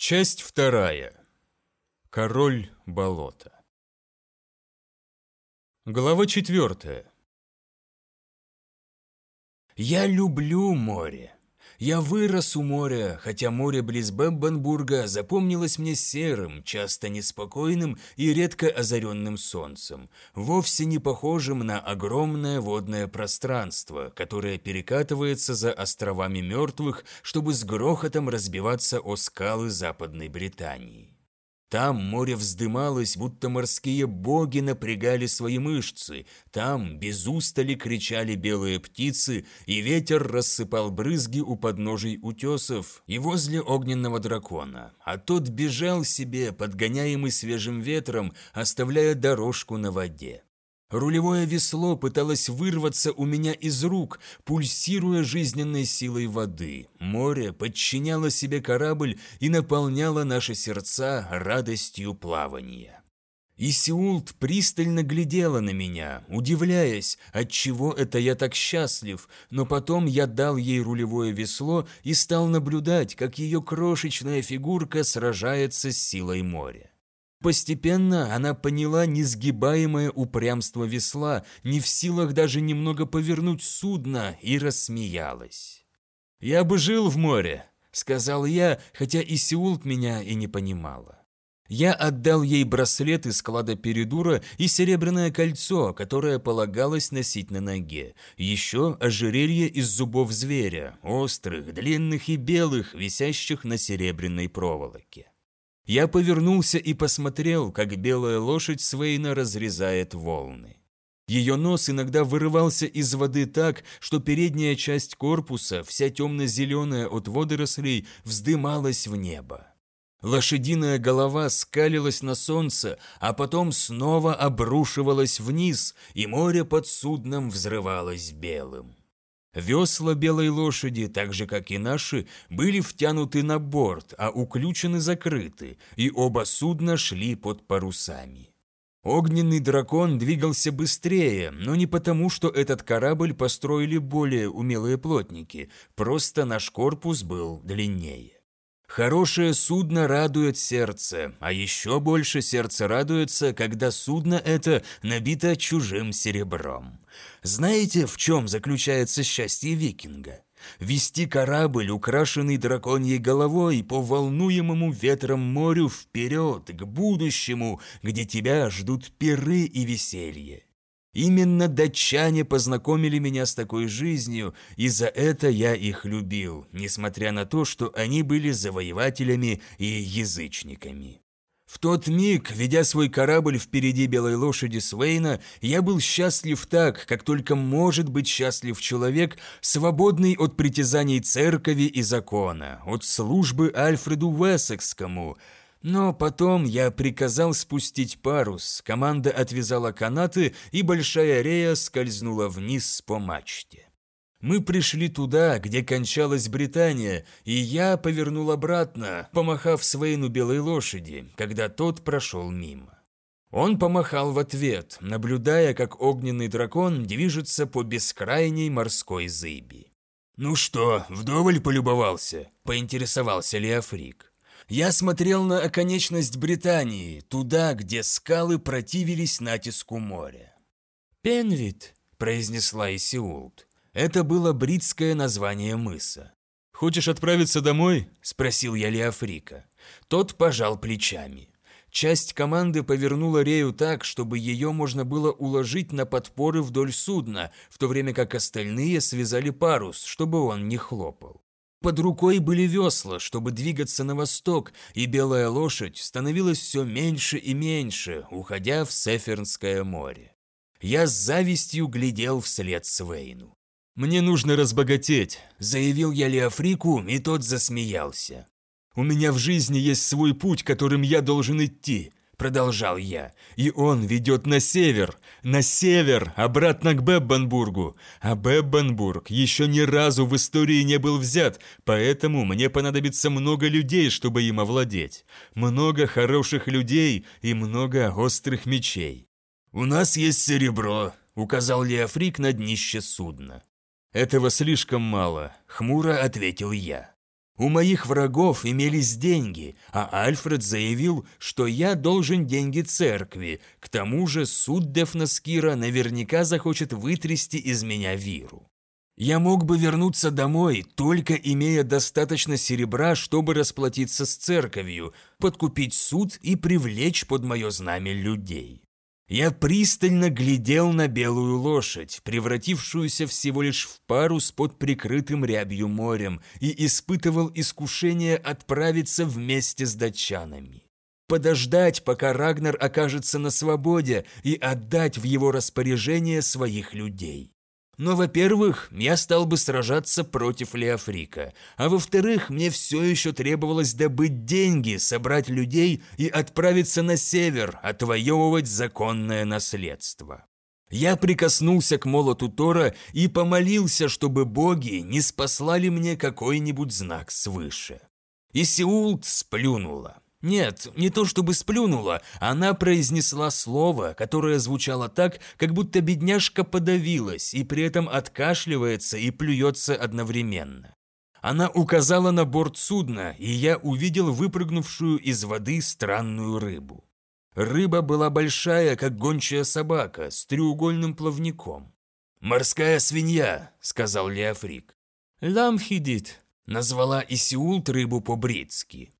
Часть вторая. Король болота. Глава четвертая. Я люблю море. Я вырос у моря, хотя море близ Бэмбанбурга запомнилось мне серым, часто неспокойным и редко озаренным солнцем, вовсе не похожим на огромное водное пространство, которое перекатывается за островами мертвых, чтобы с грохотом разбиваться о скалы Западной Британии. Там море вздымалось, будто морские боги напрягали свои мышцы. Там без устали кричали белые птицы, и ветер рассыпал брызги у подножий утесов и возле огненного дракона. А тот бежал себе, подгоняемый свежим ветром, оставляя дорожку на воде. Рулевое весло пыталось вырваться у меня из рук, пульсируя жизненной силой воды. Море подчиняло себе корабль и наполняло наши сердца радостью плавания. Исиулт пристально глядела на меня, удивляясь, отчего это я так счастлив, но потом я дал ей рулевое весло и стал наблюдать, как ее крошечная фигурка сражается с силой моря. Постепенно она поняла несгибаемое упрямство весла, не в силах даже немного повернуть судно, и рассмеялась. «Я бы жил в море», — сказал я, хотя и Сеулт меня и не понимала. Я отдал ей браслет из склада Передура и серебряное кольцо, которое полагалось носить на ноге. Еще ожерелье из зубов зверя, острых, длинных и белых, висящих на серебряной проволоке. Я повернулся и посмотрел, как белая лошадь Свейна разрезает волны. Ее нос иногда вырывался из воды так, что передняя часть корпуса, вся темно-зеленая от водорослей, вздымалась в небо. Лошадиная голова скалилась на солнце, а потом снова обрушивалась вниз, и море под судном взрывалось белым. Весла белой лошади, так же как и наши, были втянуты на борт, а уключены закрыты, и оба судна шли под парусами. Огненный дракон двигался быстрее, но не потому, что этот корабль построили более умелые плотники, просто наш корпус был длиннее. Хорошее судно радует сердце, а еще больше сердце радуется, когда судно это набито чужим серебром. Знаете, в чем заключается счастье викинга? Вести корабль, украшенный драконьей головой, по волнуемому ветром морю вперед, к будущему, где тебя ждут пиры и веселье. Именно датчане познакомили меня с такой жизнью, и за это я их любил, несмотря на то, что они были завоевателями и язычниками. В тот миг, ведя свой корабль впереди белой лошади Свейна, я был счастлив так, как только может быть счастлив человек, свободный от притязаний церкви и закона, от службы Альфреду Вессекскому – но потом я приказал спустить парус, команда отвязала канаты, и большая рея скользнула вниз по мачте. Мы пришли туда, где кончалась Британия, и я повернул обратно, помахав Свейну белой лошади, когда тот прошел мимо. Он помахал в ответ, наблюдая, как огненный дракон движется по бескрайней морской зыби. «Ну что, вдоволь полюбовался?» – поинтересовался Леофрик. Я смотрел на оконечность Британии, туда, где скалы противились натиску моря. «Пенвит», – произнесла Исиулт. Это было бритское название мыса. «Хочешь отправиться домой?» – спросил я Леофрика. Тот пожал плечами. Часть команды повернула Рею так, чтобы ее можно было уложить на подпоры вдоль судна, в то время как остальные связали парус, чтобы он не хлопал. Под рукой были весла, чтобы двигаться на восток, и белая лошадь становилась все меньше и меньше, уходя в Сефернское море. Я с завистью глядел вслед Свейну. «Мне нужно разбогатеть», – заявил я Леофрику, и тот засмеялся. «У меня в жизни есть свой путь, которым я должен идти продолжал я, и он ведет на север, на север, обратно к Беббенбургу. А Беббенбург еще ни разу в истории не был взят, поэтому мне понадобится много людей, чтобы им овладеть. Много хороших людей и много острых мечей. «У нас есть серебро», — указал Леофрик на днище судна. «Этого слишком мало», — хмуро ответил я. У моих врагов имелись деньги, а Альфред заявил, что я должен деньги церкви. К тому же суд Дефнаскира наверняка захочет вытрясти из меня виру. Я мог бы вернуться домой, только имея достаточно серебра, чтобы расплатиться с церковью, подкупить суд и привлечь под мое знамя людей. Я пристально глядел на белую лошадь, превратившуюся всего лишь в парус под прикрытым рябью морем, и испытывал искушение отправиться вместе с датчанами. Подождать, пока Рагнар окажется на свободе, и отдать в его распоряжение своих людей. Но, во-первых, я стал бы сражаться против Леофрика, а во-вторых, мне все еще требовалось добыть деньги, собрать людей и отправиться на север, отвоевывать законное наследство. Я прикоснулся к молоту Тора и помолился, чтобы боги не спаслали мне какой-нибудь знак свыше. И Сеулт сплюнула. Нет, не то чтобы сплюнула, она произнесла слово, которое звучало так, как будто бедняжка подавилась и при этом откашливается и плюется одновременно. Она указала на борт судна, и я увидел выпрыгнувшую из воды странную рыбу. Рыба была большая, как гончая собака, с треугольным плавником. «Морская свинья», — сказал Леофрик. «Ламхидит», — назвала Исиулт рыбу по-бритски.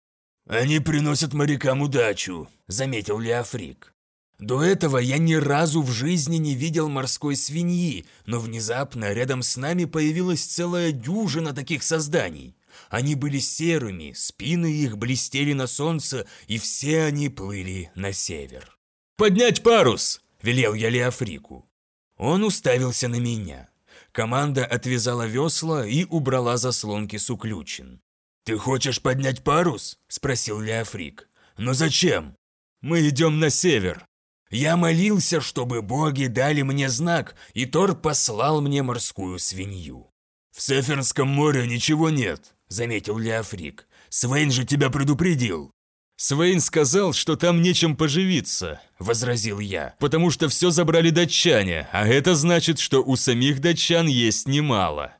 «Они приносят морякам удачу», – заметил Леофрик. До этого я ни разу в жизни не видел морской свиньи, но внезапно рядом с нами появилась целая дюжина таких созданий. Они были серыми, спины их блестели на солнце, и все они плыли на север. «Поднять парус!» – велел я Леофрику. Он уставился на меня. Команда отвязала весла и убрала заслонки с уключен. «Ты хочешь поднять парус?» – спросил Леофрик. «Но зачем?» «Мы идем на север». Я молился, чтобы боги дали мне знак, и Тор послал мне морскую свинью. «В Сефернском море ничего нет», – заметил Леофрик. «Свейн же тебя предупредил». «Свейн сказал, что там нечем поживиться», – возразил я, «потому что все забрали датчане, а это значит, что у самих датчан есть немало».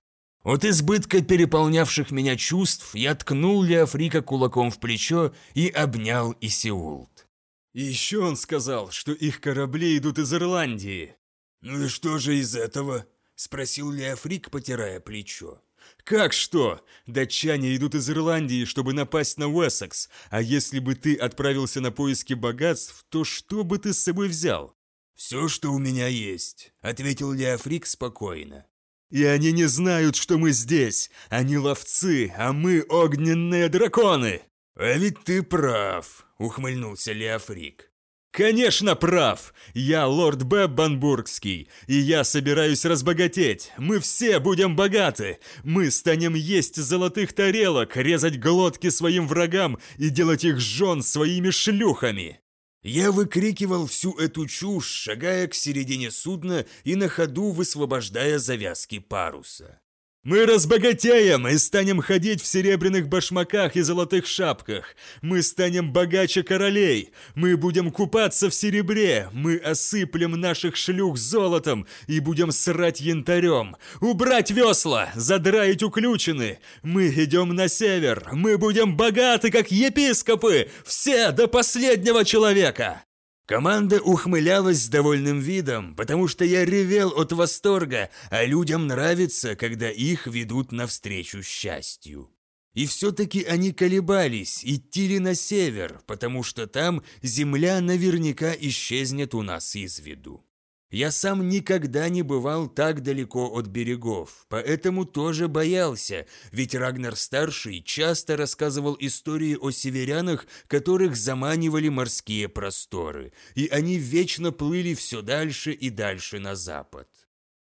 От избытка переполнявших меня чувств я ткнул Леофрика кулаком в плечо и обнял Исиулт. И еще он сказал, что их корабли идут из Ирландии. «Ну и что же из этого?» – спросил Леофрик, потирая плечо. «Как что? Датчане идут из Ирландии, чтобы напасть на Уэссекс, а если бы ты отправился на поиски богатств, то что бы ты с собой взял?» «Все, что у меня есть», – ответил Леофрик спокойно. И они не знают, что мы здесь. Они ловцы, а мы огненные драконы. А ведь ты прав, ухмыльнулся Леофрик. Конечно, прав. Я лорд Беббанбургский, и я собираюсь разбогатеть. Мы все будем богаты. Мы станем есть золотых тарелок, резать глотки своим врагам и делать их жен своими шлюхами. Я выкрикивал всю эту чушь, шагая к середине судна и на ходу высвобождая завязки паруса. Мы разбогатеем и станем ходить в серебряных башмаках и золотых шапках. Мы станем богаче королей. Мы будем купаться в серебре. Мы осыплем наших шлюх золотом и будем срать янтарем. Убрать весла, задраить уключены. Мы идем на север. Мы будем богаты, как епископы. Все до последнего человека. Команда ухмылялась с довольным видом, потому что я ревел от восторга, а людям нравится, когда их ведут навстречу счастью. И все-таки они колебались, идти ли на север, потому что там земля наверняка исчезнет у нас из виду. Я сам никогда не бывал так далеко от берегов, поэтому тоже боялся, ведь Рагнар-старший часто рассказывал истории о северянах, которых заманивали морские просторы, и они вечно плыли все дальше и дальше на запад.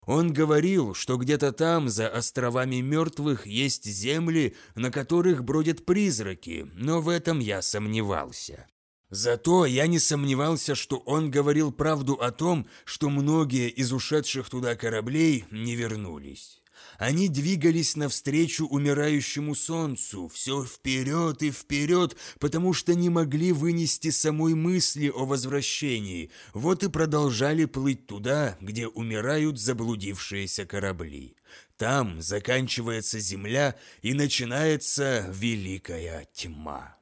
Он говорил, что где-то там, за островами мертвых, есть земли, на которых бродят призраки, но в этом я сомневался. Зато я не сомневался, что он говорил правду о том, что многие из ушедших туда кораблей не вернулись. Они двигались навстречу умирающему солнцу, все вперед и вперед, потому что не могли вынести самой мысли о возвращении, вот и продолжали плыть туда, где умирают заблудившиеся корабли. Там заканчивается земля и начинается великая тьма.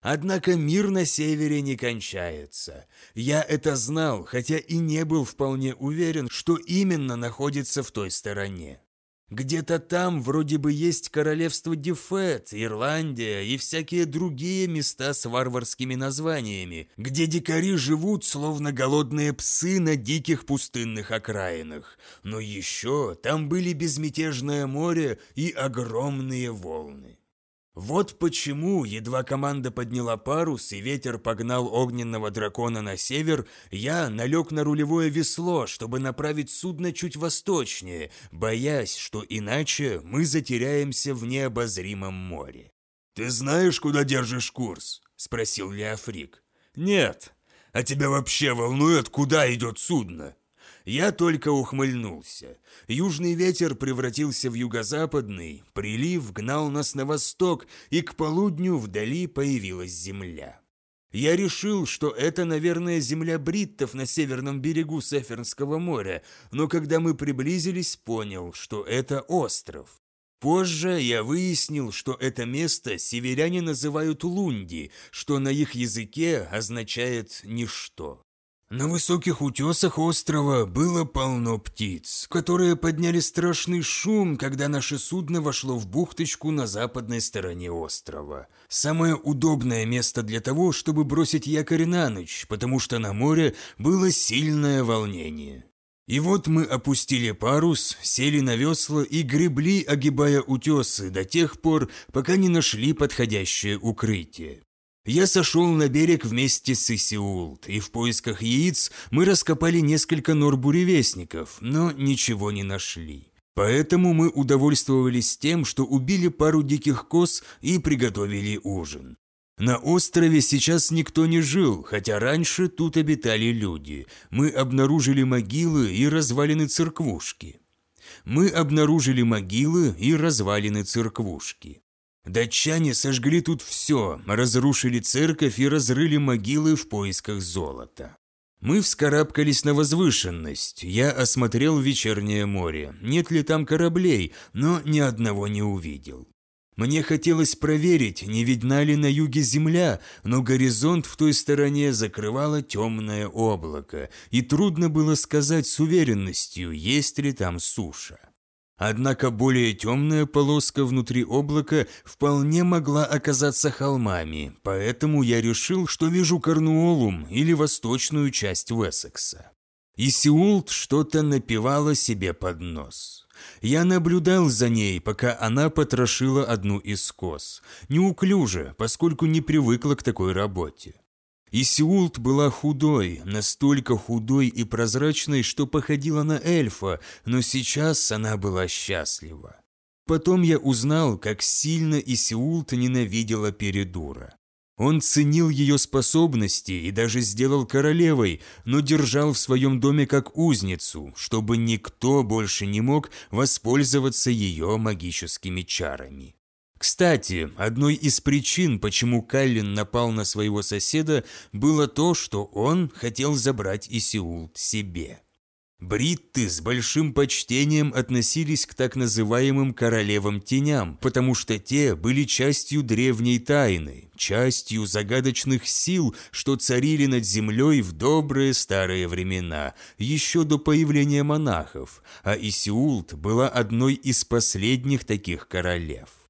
Однако мир на севере не кончается. Я это знал, хотя и не был вполне уверен, что именно находится в той стороне. Где-то там вроде бы есть королевство Дефет, Ирландия и всякие другие места с варварскими названиями, где дикари живут, словно голодные псы на диких пустынных окраинах. Но еще там были безмятежное море и огромные волны. Вот почему, едва команда подняла парус и ветер погнал огненного дракона на север, я налег на рулевое весло, чтобы направить судно чуть восточнее, боясь, что иначе мы затеряемся в необозримом море. «Ты знаешь, куда держишь курс?» – спросил Леофрик. «Нет. А тебя вообще волнует, куда идет судно?» Я только ухмыльнулся. Южный ветер превратился в юго-западный, прилив гнал нас на восток, и к полудню вдали появилась земля. Я решил, что это, наверное, земля бриттов на северном берегу Сефернского моря, но когда мы приблизились, понял, что это остров. Позже я выяснил, что это место северяне называют Лунди, что на их языке означает «ничто». На высоких утесах острова было полно птиц, которые подняли страшный шум, когда наше судно вошло в бухточку на западной стороне острова. Самое удобное место для того, чтобы бросить якорь на ночь, потому что на море было сильное волнение. И вот мы опустили парус, сели на весла и гребли, огибая утесы до тех пор, пока не нашли подходящее укрытие. Я сошел на берег вместе с Исиулт, и в поисках яиц мы раскопали несколько нор буревестников, но ничего не нашли. Поэтому мы удовольствовались тем, что убили пару диких коз и приготовили ужин. На острове сейчас никто не жил, хотя раньше тут обитали люди. Мы обнаружили могилы и развалины церквушки. Мы обнаружили могилы и развалины церквушки. Датчане сожгли тут все, разрушили церковь и разрыли могилы в поисках золота. Мы вскарабкались на возвышенность, я осмотрел вечернее море, нет ли там кораблей, но ни одного не увидел. Мне хотелось проверить, не видна ли на юге земля, но горизонт в той стороне закрывало темное облако, и трудно было сказать с уверенностью, есть ли там суша. Однако более темная полоска внутри облака вполне могла оказаться холмами, поэтому я решил, что вижу Корнуолум или восточную часть Уэссекса. И что-то напевала себе под нос. Я наблюдал за ней, пока она потрошила одну из коз. Неуклюже, поскольку не привыкла к такой работе. Исиулт была худой, настолько худой и прозрачной, что походила на эльфа, но сейчас она была счастлива. Потом я узнал, как сильно Исиулт ненавидела Передура. Он ценил ее способности и даже сделал королевой, но держал в своем доме как узницу, чтобы никто больше не мог воспользоваться ее магическими чарами. Кстати, одной из причин, почему Каллин напал на своего соседа, было то, что он хотел забрать Исиулт себе. Бритты с большим почтением относились к так называемым королевам-теням, потому что те были частью древней тайны, частью загадочных сил, что царили над землей в добрые старые времена, еще до появления монахов, а Исиулт была одной из последних таких королев.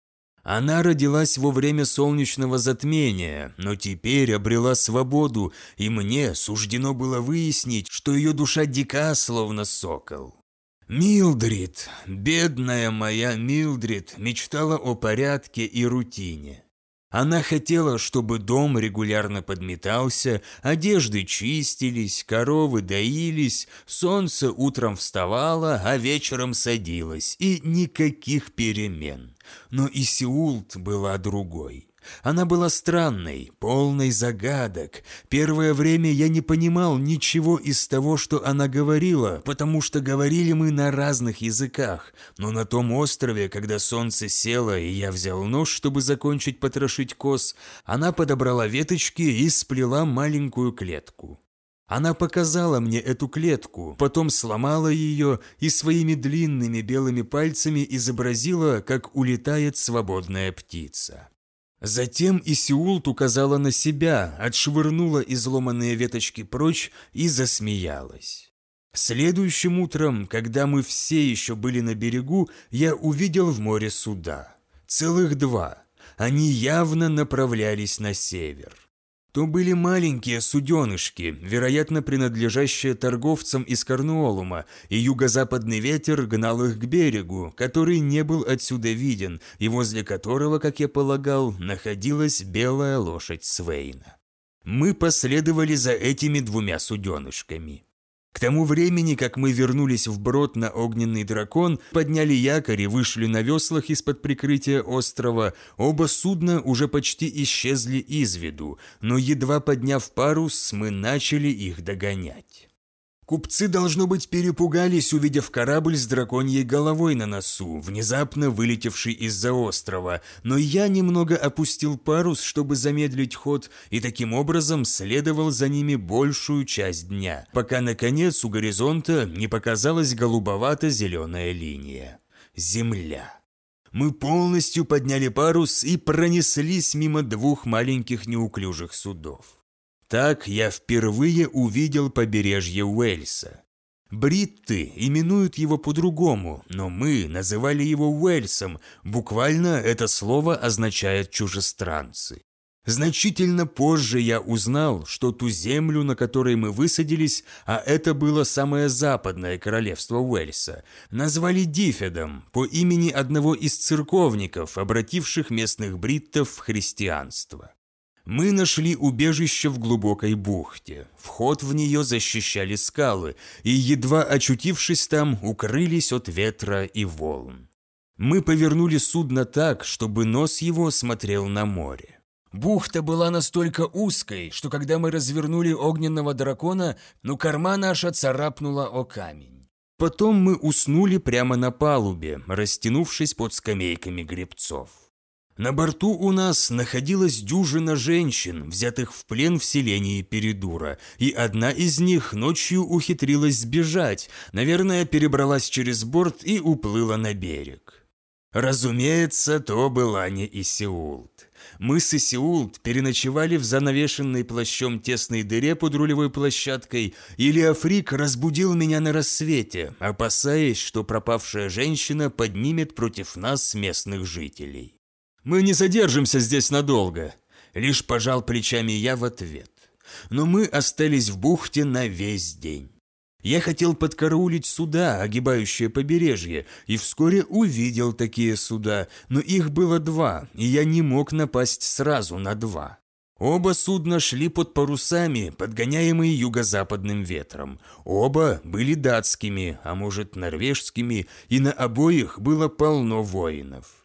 Она родилась во время солнечного затмения, но теперь обрела свободу, и мне суждено было выяснить, что ее душа дика, словно сокол. Милдрид, бедная моя Милдрид, мечтала о порядке и рутине. Она хотела, чтобы дом регулярно подметался, одежды чистились, коровы доились, солнце утром вставало, а вечером садилось, и никаких перемен. Но и Сеулт была другой. Она была странной, полной загадок. Первое время я не понимал ничего из того, что она говорила, потому что говорили мы на разных языках. Но на том острове, когда солнце село, и я взял нож, чтобы закончить потрошить коз, она подобрала веточки и сплела маленькую клетку. Она показала мне эту клетку, потом сломала ее и своими длинными белыми пальцами изобразила, как улетает свободная птица. Затем Исиулт указала на себя, отшвырнула изломанные веточки прочь и засмеялась. Следующим утром, когда мы все еще были на берегу, я увидел в море суда. Целых два. Они явно направлялись на север. То были маленькие суденышки, вероятно, принадлежащие торговцам из Корнуолума, и юго-западный ветер гнал их к берегу, который не был отсюда виден, и возле которого, как я полагал, находилась белая лошадь Свейна. Мы последовали за этими двумя суденышками. К тому времени, как мы вернулись в брод на огненный дракон, подняли якорь и вышли на веслах из-под прикрытия острова, оба судна уже почти исчезли из виду, но едва подняв парус, мы начали их догонять. Купцы, должно быть, перепугались, увидев корабль с драконьей головой на носу, внезапно вылетевший из-за острова, но я немного опустил парус, чтобы замедлить ход, и таким образом следовал за ними большую часть дня, пока, наконец, у горизонта не показалась голубовато-зеленая линия. Земля. Мы полностью подняли парус и пронеслись мимо двух маленьких неуклюжих судов. Так я впервые увидел побережье Уэльса. Бритты именуют его по-другому, но мы называли его Уэльсом, буквально это слово означает «чужестранцы». Значительно позже я узнал, что ту землю, на которой мы высадились, а это было самое западное королевство Уэльса, назвали Дифедом по имени одного из церковников, обративших местных бриттов в христианство. Мы нашли убежище в глубокой бухте. Вход в нее защищали скалы, и, едва очутившись там, укрылись от ветра и волн. Мы повернули судно так, чтобы нос его смотрел на море. Бухта была настолько узкой, что когда мы развернули огненного дракона, ну корма наша царапнула о камень. Потом мы уснули прямо на палубе, растянувшись под скамейками гребцов. На борту у нас находилась дюжина женщин, взятых в плен в селении Передура, и одна из них ночью ухитрилась сбежать, наверное, перебралась через борт и уплыла на берег. Разумеется, то была не Исиулт. Мы с Исиулт переночевали в занавешенной плащом тесной дыре под рулевой площадкой, и Леофрик разбудил меня на рассвете, опасаясь, что пропавшая женщина поднимет против нас местных жителей. Мы не задержимся здесь надолго. Лишь пожал плечами я в ответ. Но мы остались в бухте на весь день. Я хотел подкараулить суда, огибающие побережье, и вскоре увидел такие суда, но их было два, и я не мог напасть сразу на два. Оба судна шли под парусами, подгоняемые юго-западным ветром. Оба были датскими, а может норвежскими, и на обоих было полно воинов.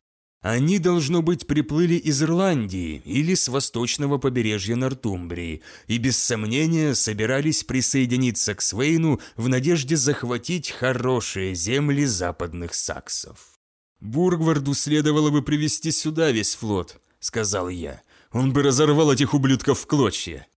Они, должно быть, приплыли из Ирландии или с восточного побережья Нортумбрии и без сомнения собирались присоединиться к Свейну в надежде захватить хорошие земли западных саксов. «Бургварду следовало бы привести сюда весь флот», — сказал я. «Он бы разорвал этих ублюдков в клочья».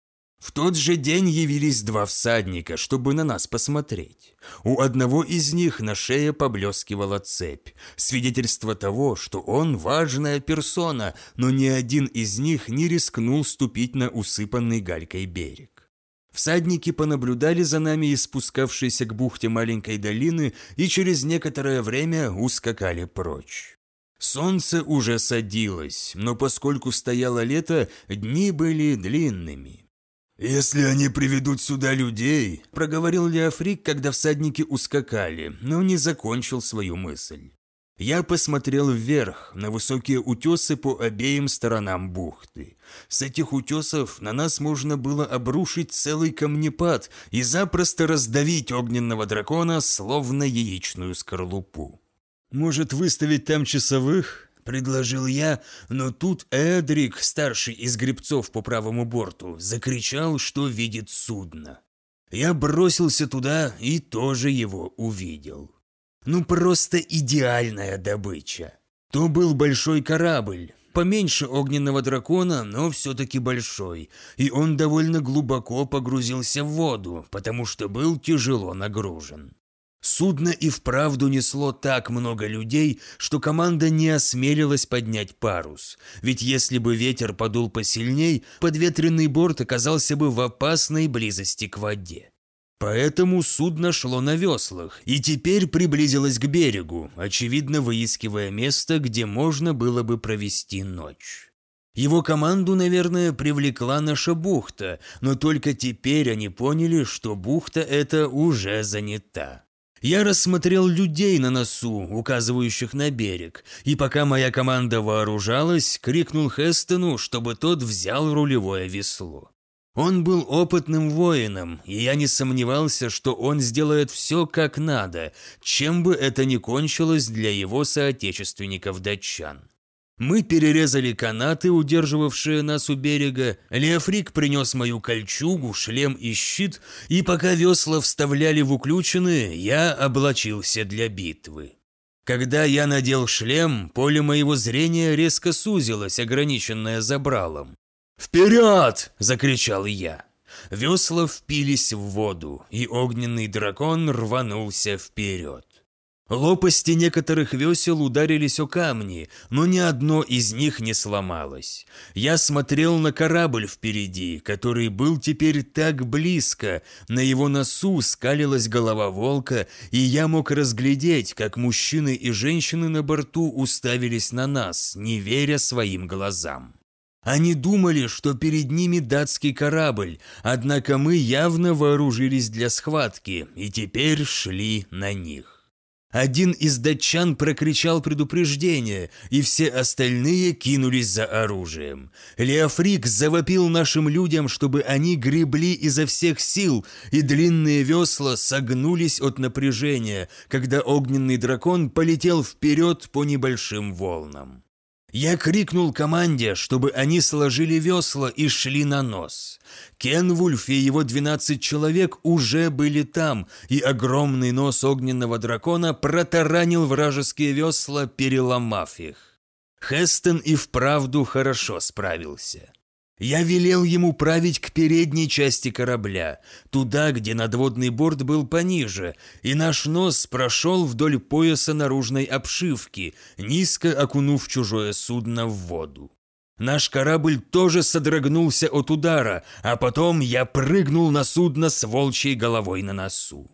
В тот же день явились два всадника, чтобы на нас посмотреть. У одного из них на шее поблескивала цепь, свидетельство того, что он важная персона, но ни один из них не рискнул ступить на усыпанный галькой берег. Всадники понаблюдали за нами из спускавшейся к бухте маленькой долины и через некоторое время ускакали прочь. Солнце уже садилось, но поскольку стояло лето, дни были длинными. «Если они приведут сюда людей», – проговорил Леофрик, когда всадники ускакали, но не закончил свою мысль. Я посмотрел вверх, на высокие утесы по обеим сторонам бухты. С этих утесов на нас можно было обрушить целый камнепад и запросто раздавить огненного дракона, словно яичную скорлупу. «Может, выставить там часовых?» – предложил я, но тут Эдрик, старший из гребцов по правому борту, закричал, что видит судно. Я бросился туда и тоже его увидел. Ну просто идеальная добыча. То был большой корабль. Поменьше огненного дракона, но все-таки большой, и он довольно глубоко погрузился в воду, потому что был тяжело нагружен. Судно и вправду несло так много людей, что команда не осмелилась поднять парус. Ведь если бы ветер подул посильней, подветренный борт оказался бы в опасной близости к воде. Поэтому судно шло на веслах и теперь приблизилось к берегу, очевидно выискивая место, где можно было бы провести ночь. Его команду, наверное, привлекла наша бухта, но только теперь они поняли, что бухта эта уже занята. Я рассмотрел людей на носу, указывающих на берег, и пока моя команда вооружалась, крикнул Хестону, чтобы тот взял рулевое весло. Он был опытным воином, и я не сомневался, что он сделает все как надо, чем бы это ни кончилось для его соотечественников-датчан. Мы перерезали канаты, удерживавшие нас у берега. Леофрик принес мою кольчугу, шлем и щит, и пока весла вставляли в уключины, я облачился для битвы. Когда я надел шлем, поле моего зрения резко сузилось, ограниченное забралом. «Вперед!» – закричал я. Весла впились в воду, и огненный дракон рванулся вперед. Лопасти некоторых весел ударились о камни, но ни одно из них не сломалось. Я смотрел на корабль впереди, который был теперь так близко, на его носу скалилась голова волка, и я мог разглядеть, как мужчины и женщины на борту уставились на нас, не веря своим глазам. Они думали, что перед ними датский корабль, однако мы явно вооружились для схватки и теперь шли на них. Один из датчан прокричал предупреждение, и все остальные кинулись за оружием. Леофрик завопил нашим людям, чтобы они гребли изо всех сил, и длинные весла согнулись от напряжения, когда огненный дракон полетел вперед по небольшим волнам. Я крикнул команде, чтобы они сложили весла и шли на нос. Кенвульф и его 12 человек уже были там, и огромный нос огненного дракона протаранил вражеские весла, переломав их. Хестон и вправду хорошо справился. Я велел ему править к передней части корабля, туда, где надводный борт был пониже, и наш нос прошел вдоль пояса наружной обшивки, низко окунув чужое судно в воду. Наш корабль тоже содрогнулся от удара, а потом я прыгнул на судно с волчьей головой на носу.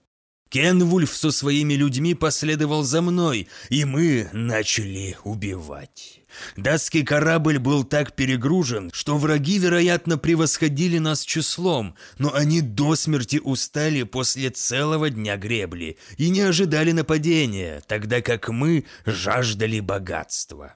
Кенвульф со своими людьми последовал за мной, и мы начали убивать. Датский корабль был так перегружен, что враги, вероятно, превосходили нас числом, но они до смерти устали после целого дня гребли и не ожидали нападения, тогда как мы жаждали богатства.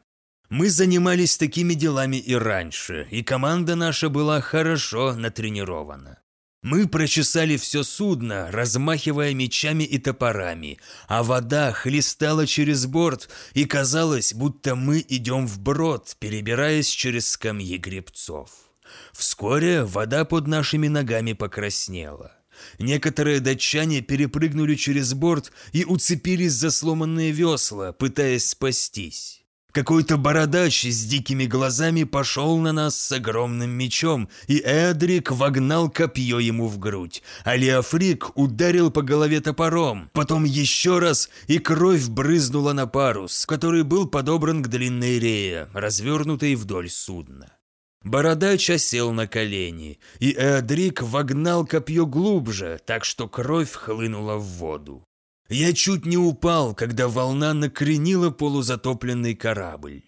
Мы занимались такими делами и раньше, и команда наша была хорошо натренирована. Мы прочесали все судно, размахивая мечами и топорами, а вода хлестала через борт, и казалось, будто мы идем вброд, перебираясь через скамьи гребцов. Вскоре вода под нашими ногами покраснела. Некоторые датчане перепрыгнули через борт и уцепились за сломанные весла, пытаясь спастись. Какой-то бородач с дикими глазами пошел на нас с огромным мечом, и Эдрик вогнал копье ему в грудь, а Леофрик ударил по голове топором, потом еще раз, и кровь брызнула на парус, который был подобран к длинной рее, развернутой вдоль судна. Бородач осел на колени, и Эдрик вогнал копье глубже, так что кровь хлынула в воду. Я чуть не упал, когда волна накренила полузатопленный корабль.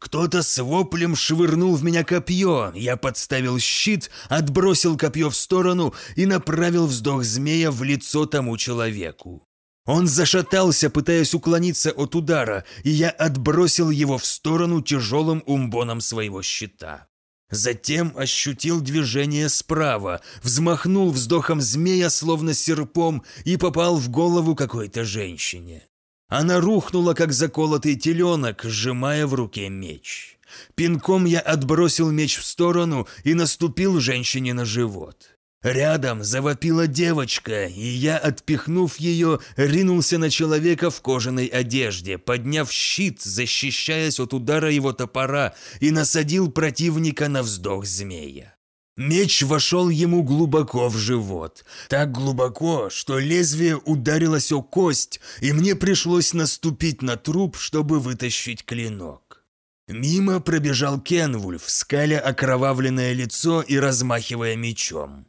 Кто-то с воплем швырнул в меня копье, я подставил щит, отбросил копье в сторону и направил вздох змея в лицо тому человеку. Он зашатался, пытаясь уклониться от удара, и я отбросил его в сторону тяжелым умбоном своего щита. Затем ощутил движение справа, взмахнул вздохом змея, словно серпом, и попал в голову какой-то женщине. Она рухнула, как заколотый теленок, сжимая в руке меч. Пинком я отбросил меч в сторону и наступил женщине на живот. Рядом завопила девочка, и я, отпихнув ее, ринулся на человека в кожаной одежде, подняв щит, защищаясь от удара его топора, и насадил противника на вздох змея. Меч вошел ему глубоко в живот, так глубоко, что лезвие ударилось о кость, и мне пришлось наступить на труп, чтобы вытащить клинок. Мимо пробежал Кенвульф, скаля окровавленное лицо и размахивая мечом.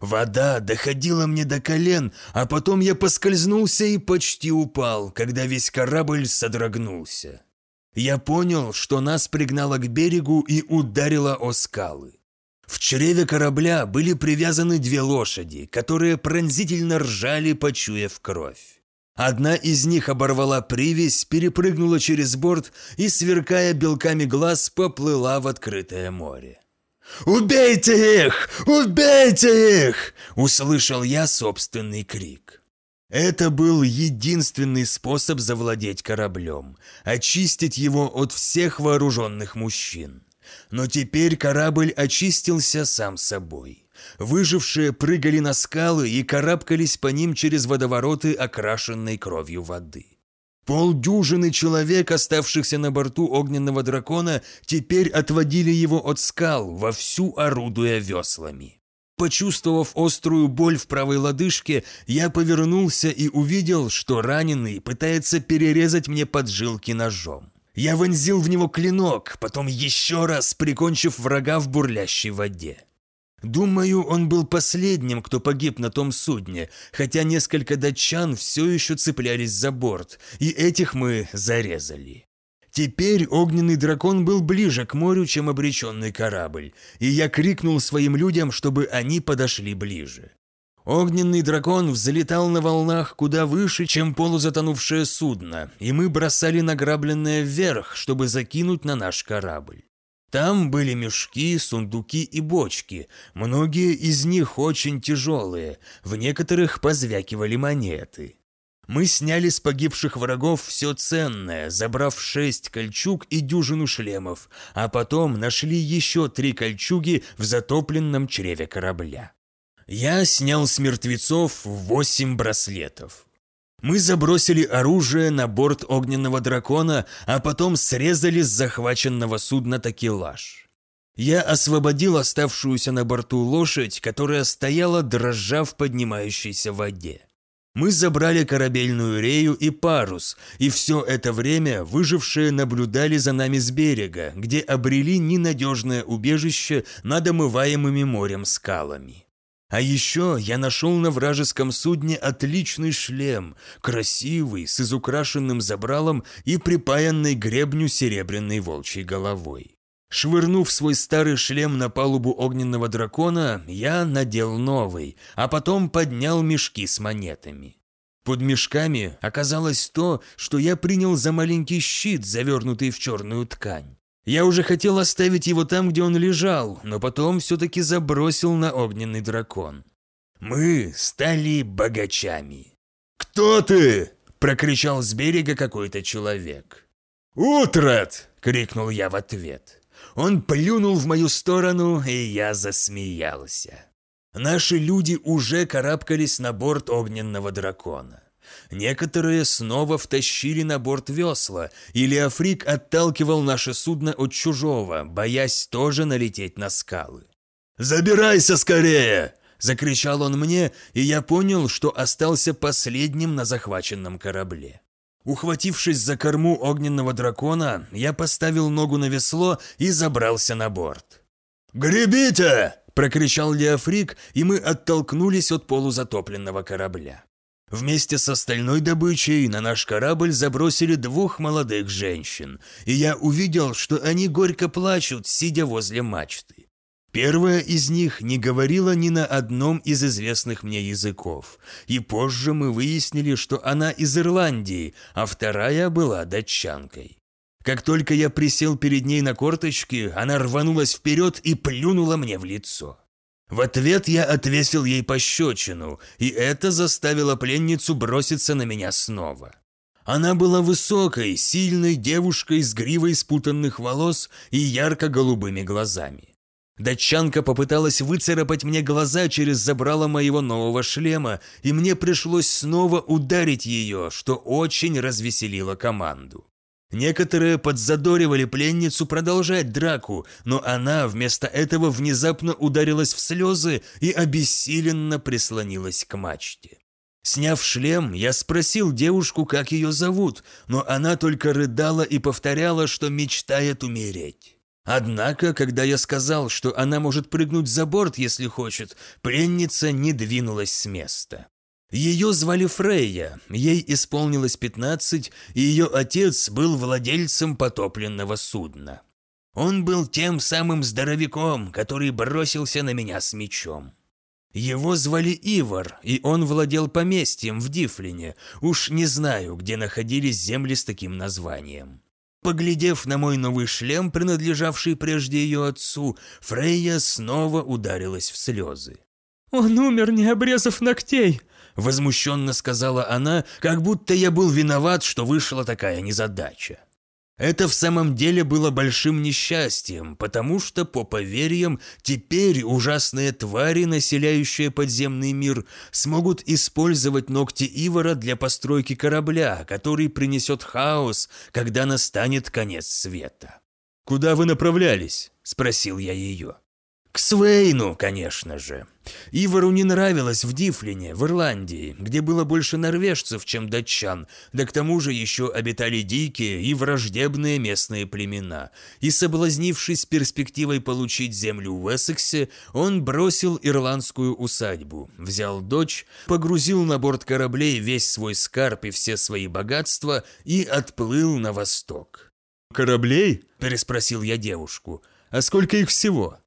Вода доходила мне до колен, а потом я поскользнулся и почти упал, когда весь корабль содрогнулся. Я понял, что нас пригнало к берегу и ударило о скалы. В чреве корабля были привязаны две лошади, которые пронзительно ржали, почуяв кровь. Одна из них оборвала привязь, перепрыгнула через борт и, сверкая белками глаз, поплыла в открытое море. «Убейте их! Убейте их!» – услышал я собственный крик. Это был единственный способ завладеть кораблем – очистить его от всех вооруженных мужчин. Но теперь корабль очистился сам собой. Выжившие прыгали на скалы и карабкались по ним через водовороты, окрашенной кровью воды. Полдюжины человек, оставшихся на борту огненного дракона, теперь отводили его от скал, вовсю орудуя веслами. Почувствовав острую боль в правой лодыжке, я повернулся и увидел, что раненый пытается перерезать мне поджилки ножом. Я вонзил в него клинок, потом еще раз прикончив врага в бурлящей воде. Думаю, он был последним, кто погиб на том судне, хотя несколько датчан все еще цеплялись за борт, и этих мы зарезали. Теперь огненный дракон был ближе к морю, чем обреченный корабль, и я крикнул своим людям, чтобы они подошли ближе. Огненный дракон взлетал на волнах куда выше, чем полузатонувшее судно, и мы бросали награбленное вверх, чтобы закинуть на наш корабль. Там были мешки, сундуки и бочки, многие из них очень тяжелые, в некоторых позвякивали монеты. Мы сняли с погибших врагов все ценное, забрав шесть кольчуг и дюжину шлемов, а потом нашли еще три кольчуги в затопленном чреве корабля. Я снял с мертвецов восемь браслетов. Мы забросили оружие на борт огненного дракона, а потом срезали с захваченного судна такелаж. Я освободил оставшуюся на борту лошадь, которая стояла, дрожа в поднимающейся воде. Мы забрали корабельную рею и парус, и все это время выжившие наблюдали за нами с берега, где обрели ненадежное убежище над омываемыми морем скалами. А еще я нашел на вражеском судне отличный шлем, красивый, с изукрашенным забралом и припаянной гребню серебряной волчьей головой. Швырнув свой старый шлем на палубу огненного дракона, я надел новый, а потом поднял мешки с монетами. Под мешками оказалось то, что я принял за маленький щит, завернутый в черную ткань. Я уже хотел оставить его там, где он лежал, но потом все-таки забросил на огненный дракон. Мы стали богачами. «Кто ты?» – прокричал с берега какой-то человек. «Утрат!» – крикнул я в ответ. Он плюнул в мою сторону, и я засмеялся. Наши люди уже карабкались на борт огненного дракона. Некоторые снова втащили на борт весла, и Леофрик отталкивал наше судно от чужого, боясь тоже налететь на скалы. «Забирайся скорее!» – закричал он мне, и я понял, что остался последним на захваченном корабле. Ухватившись за корму огненного дракона, я поставил ногу на весло и забрался на борт. «Гребите!» – прокричал Леофрик, и мы оттолкнулись от полузатопленного корабля. Вместе с остальной добычей на наш корабль забросили двух молодых женщин, и я увидел, что они горько плачут, сидя возле мачты. Первая из них не говорила ни на одном из известных мне языков, и позже мы выяснили, что она из Ирландии, а вторая была датчанкой. Как только я присел перед ней на корточки, она рванулась вперед и плюнула мне в лицо. В ответ я отвесил ей пощечину, и это заставило пленницу броситься на меня снова. Она была высокой, сильной девушкой с гривой спутанных волос и ярко-голубыми глазами. Датчанка попыталась выцарапать мне глаза через забрало моего нового шлема, и мне пришлось снова ударить ее, что очень развеселило команду. Некоторые подзадоривали пленницу продолжать драку, но она вместо этого внезапно ударилась в слезы и обессиленно прислонилась к мачте. Сняв шлем, я спросил девушку, как ее зовут, но она только рыдала и повторяла, что мечтает умереть. Однако, когда я сказал, что она может прыгнуть за борт, если хочет, пленница не двинулась с места. Ее звали Фрейя, ей исполнилось 15, и ее отец был владельцем потопленного судна. Он был тем самым здоровяком, который бросился на меня с мечом. Его звали Ивар, и он владел поместьем в Дифлине, уж не знаю, где находились земли с таким названием. Поглядев на мой новый шлем, принадлежавший прежде ее отцу, Фрейя снова ударилась в слезы. «Он умер, не обрезав ногтей!» Возмущенно сказала она, как будто я был виноват, что вышла такая незадача. Это в самом деле было большим несчастьем, потому что, по поверьям, теперь ужасные твари, населяющие подземный мир, смогут использовать ногти Ивара для постройки корабля, который принесет хаос, когда настанет конец света. «Куда вы направлялись?» – спросил я ее. К Свейну, конечно же. Ивару не нравилось в Дифлине, в Ирландии, где было больше норвежцев, чем датчан, да к тому же еще обитали дикие и враждебные местные племена. И соблазнившись перспективой получить землю в Эссексе, он бросил ирландскую усадьбу, взял дочь, погрузил на борт кораблей весь свой скарб и все свои богатства и отплыл на восток. «Кораблей?» – переспросил я девушку. «А сколько их всего?»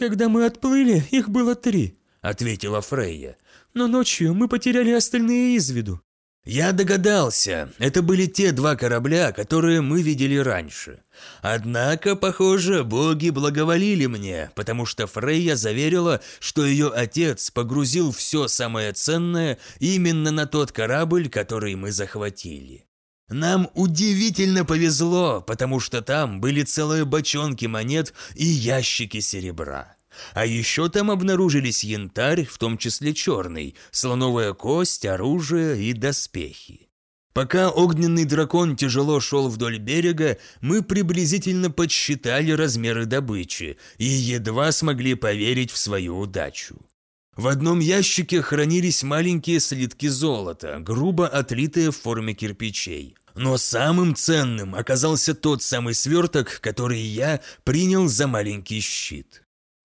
«Когда мы отплыли, их было три», — ответила Фрейя. «Но ночью мы потеряли остальные из виду». Я догадался, это были те два корабля, которые мы видели раньше. Однако, похоже, боги благоволили мне, потому что Фрейя заверила, что ее отец погрузил все самое ценное именно на тот корабль, который мы захватили. Нам удивительно повезло, потому что там были целые бочонки монет и ящики серебра. А еще там обнаружились янтарь, в том числе черный, слоновая кость, оружие и доспехи. Пока огненный дракон тяжело шел вдоль берега, мы приблизительно подсчитали размеры добычи и едва смогли поверить в свою удачу. В одном ящике хранились маленькие слитки золота, грубо отлитые в форме кирпичей. Но самым ценным оказался тот самый сверток, который я принял за маленький щит.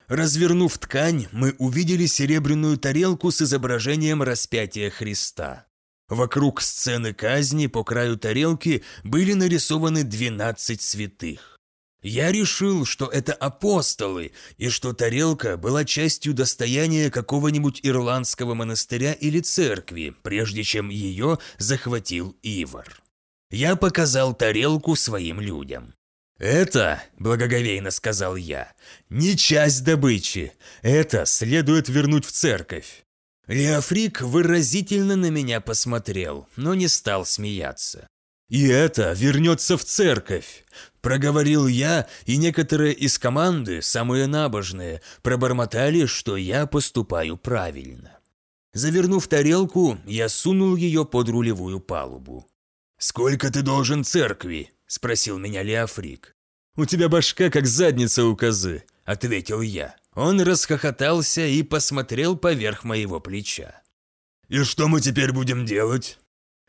Развернув ткань, мы увидели серебряную тарелку с изображением распятия Христа. Вокруг сцены казни по краю тарелки были нарисованы 12 святых. Я решил, что это апостолы, и что тарелка была частью достояния какого-нибудь ирландского монастыря или церкви, прежде чем ее захватил Ивар. Я показал тарелку своим людям. «Это, — благоговейно сказал я, — не часть добычи. Это следует вернуть в церковь». Леофрик выразительно на меня посмотрел, но не стал смеяться. «И это вернется в церковь», – проговорил я, и некоторые из команды, самые набожные, пробормотали, что я поступаю правильно. Завернув тарелку, я сунул ее под рулевую палубу. «Сколько ты должен церкви?» – спросил меня Леофрик. «У тебя башка как задница у козы», – ответил я. Он расхохотался и посмотрел поверх моего плеча. «И что мы теперь будем делать?»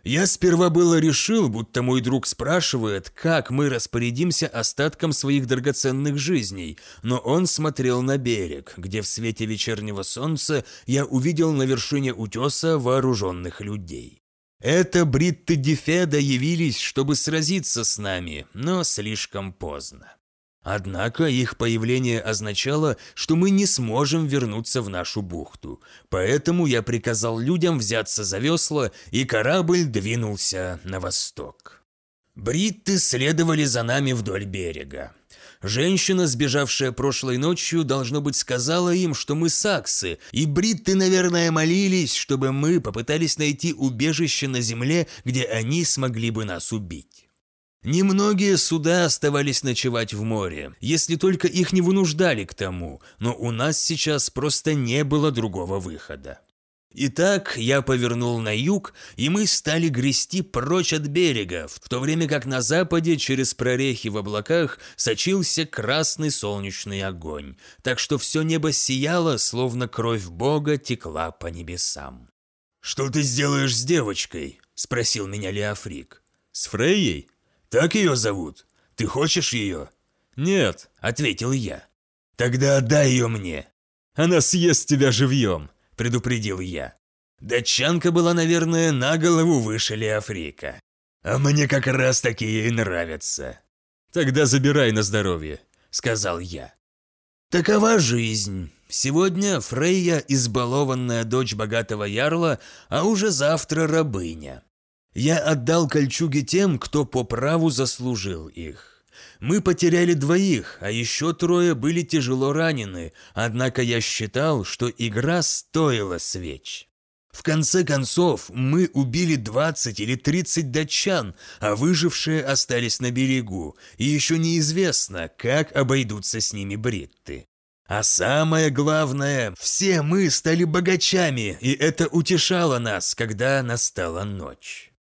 Я сперва было решил, будто мой друг спрашивает, как мы распорядимся остатком своих драгоценных жизней, но он смотрел на берег, где в свете вечернего солнца я увидел на вершине утеса вооруженных людей. Это Бритты Дефеда явились, чтобы сразиться с нами, но слишком поздно. Однако их появление означало, что мы не сможем вернуться в нашу бухту, поэтому я приказал людям взяться за весла, и корабль двинулся на восток. Бритты следовали за нами вдоль берега. Женщина, сбежавшая прошлой ночью, должно быть, сказала им, что мы саксы, и бритты, наверное, молились, чтобы мы попытались найти убежище на земле, где они смогли бы нас убить. Немногие суда оставались ночевать в море, если только их не вынуждали к тому, но у нас сейчас просто не было другого выхода. Итак, я повернул на юг, и мы стали грести прочь от берега, в то время как на западе через прорехи в облаках сочился красный солнечный огонь, так что все небо сияло, словно кровь Бога текла по небесам. «Что ты сделаешь с девочкой?» – спросил меня Леофрик. «С Фрейей?» «Так ее зовут? Ты хочешь ее?» «Нет», – ответил я. «Тогда отдай ее мне». «Она съест тебя живьем», – предупредил я. Датчанка была, наверное, на голову выше Леофрика. А мне как раз такие и нравятся. «Тогда забирай на здоровье», – сказал я. Такова жизнь. Сегодня Фрейя – избалованная дочь богатого ярла, а уже завтра рабыня. Я отдал кольчуги тем, кто по праву заслужил их. Мы потеряли двоих, а еще трое были тяжело ранены, однако я считал, что игра стоила свеч. В конце концов, мы убили 20 или 30 датчан, а выжившие остались на берегу, и еще неизвестно, как обойдутся с ними бритты. А самое главное, все мы стали богачами, и это утешало нас, когда настала ночь.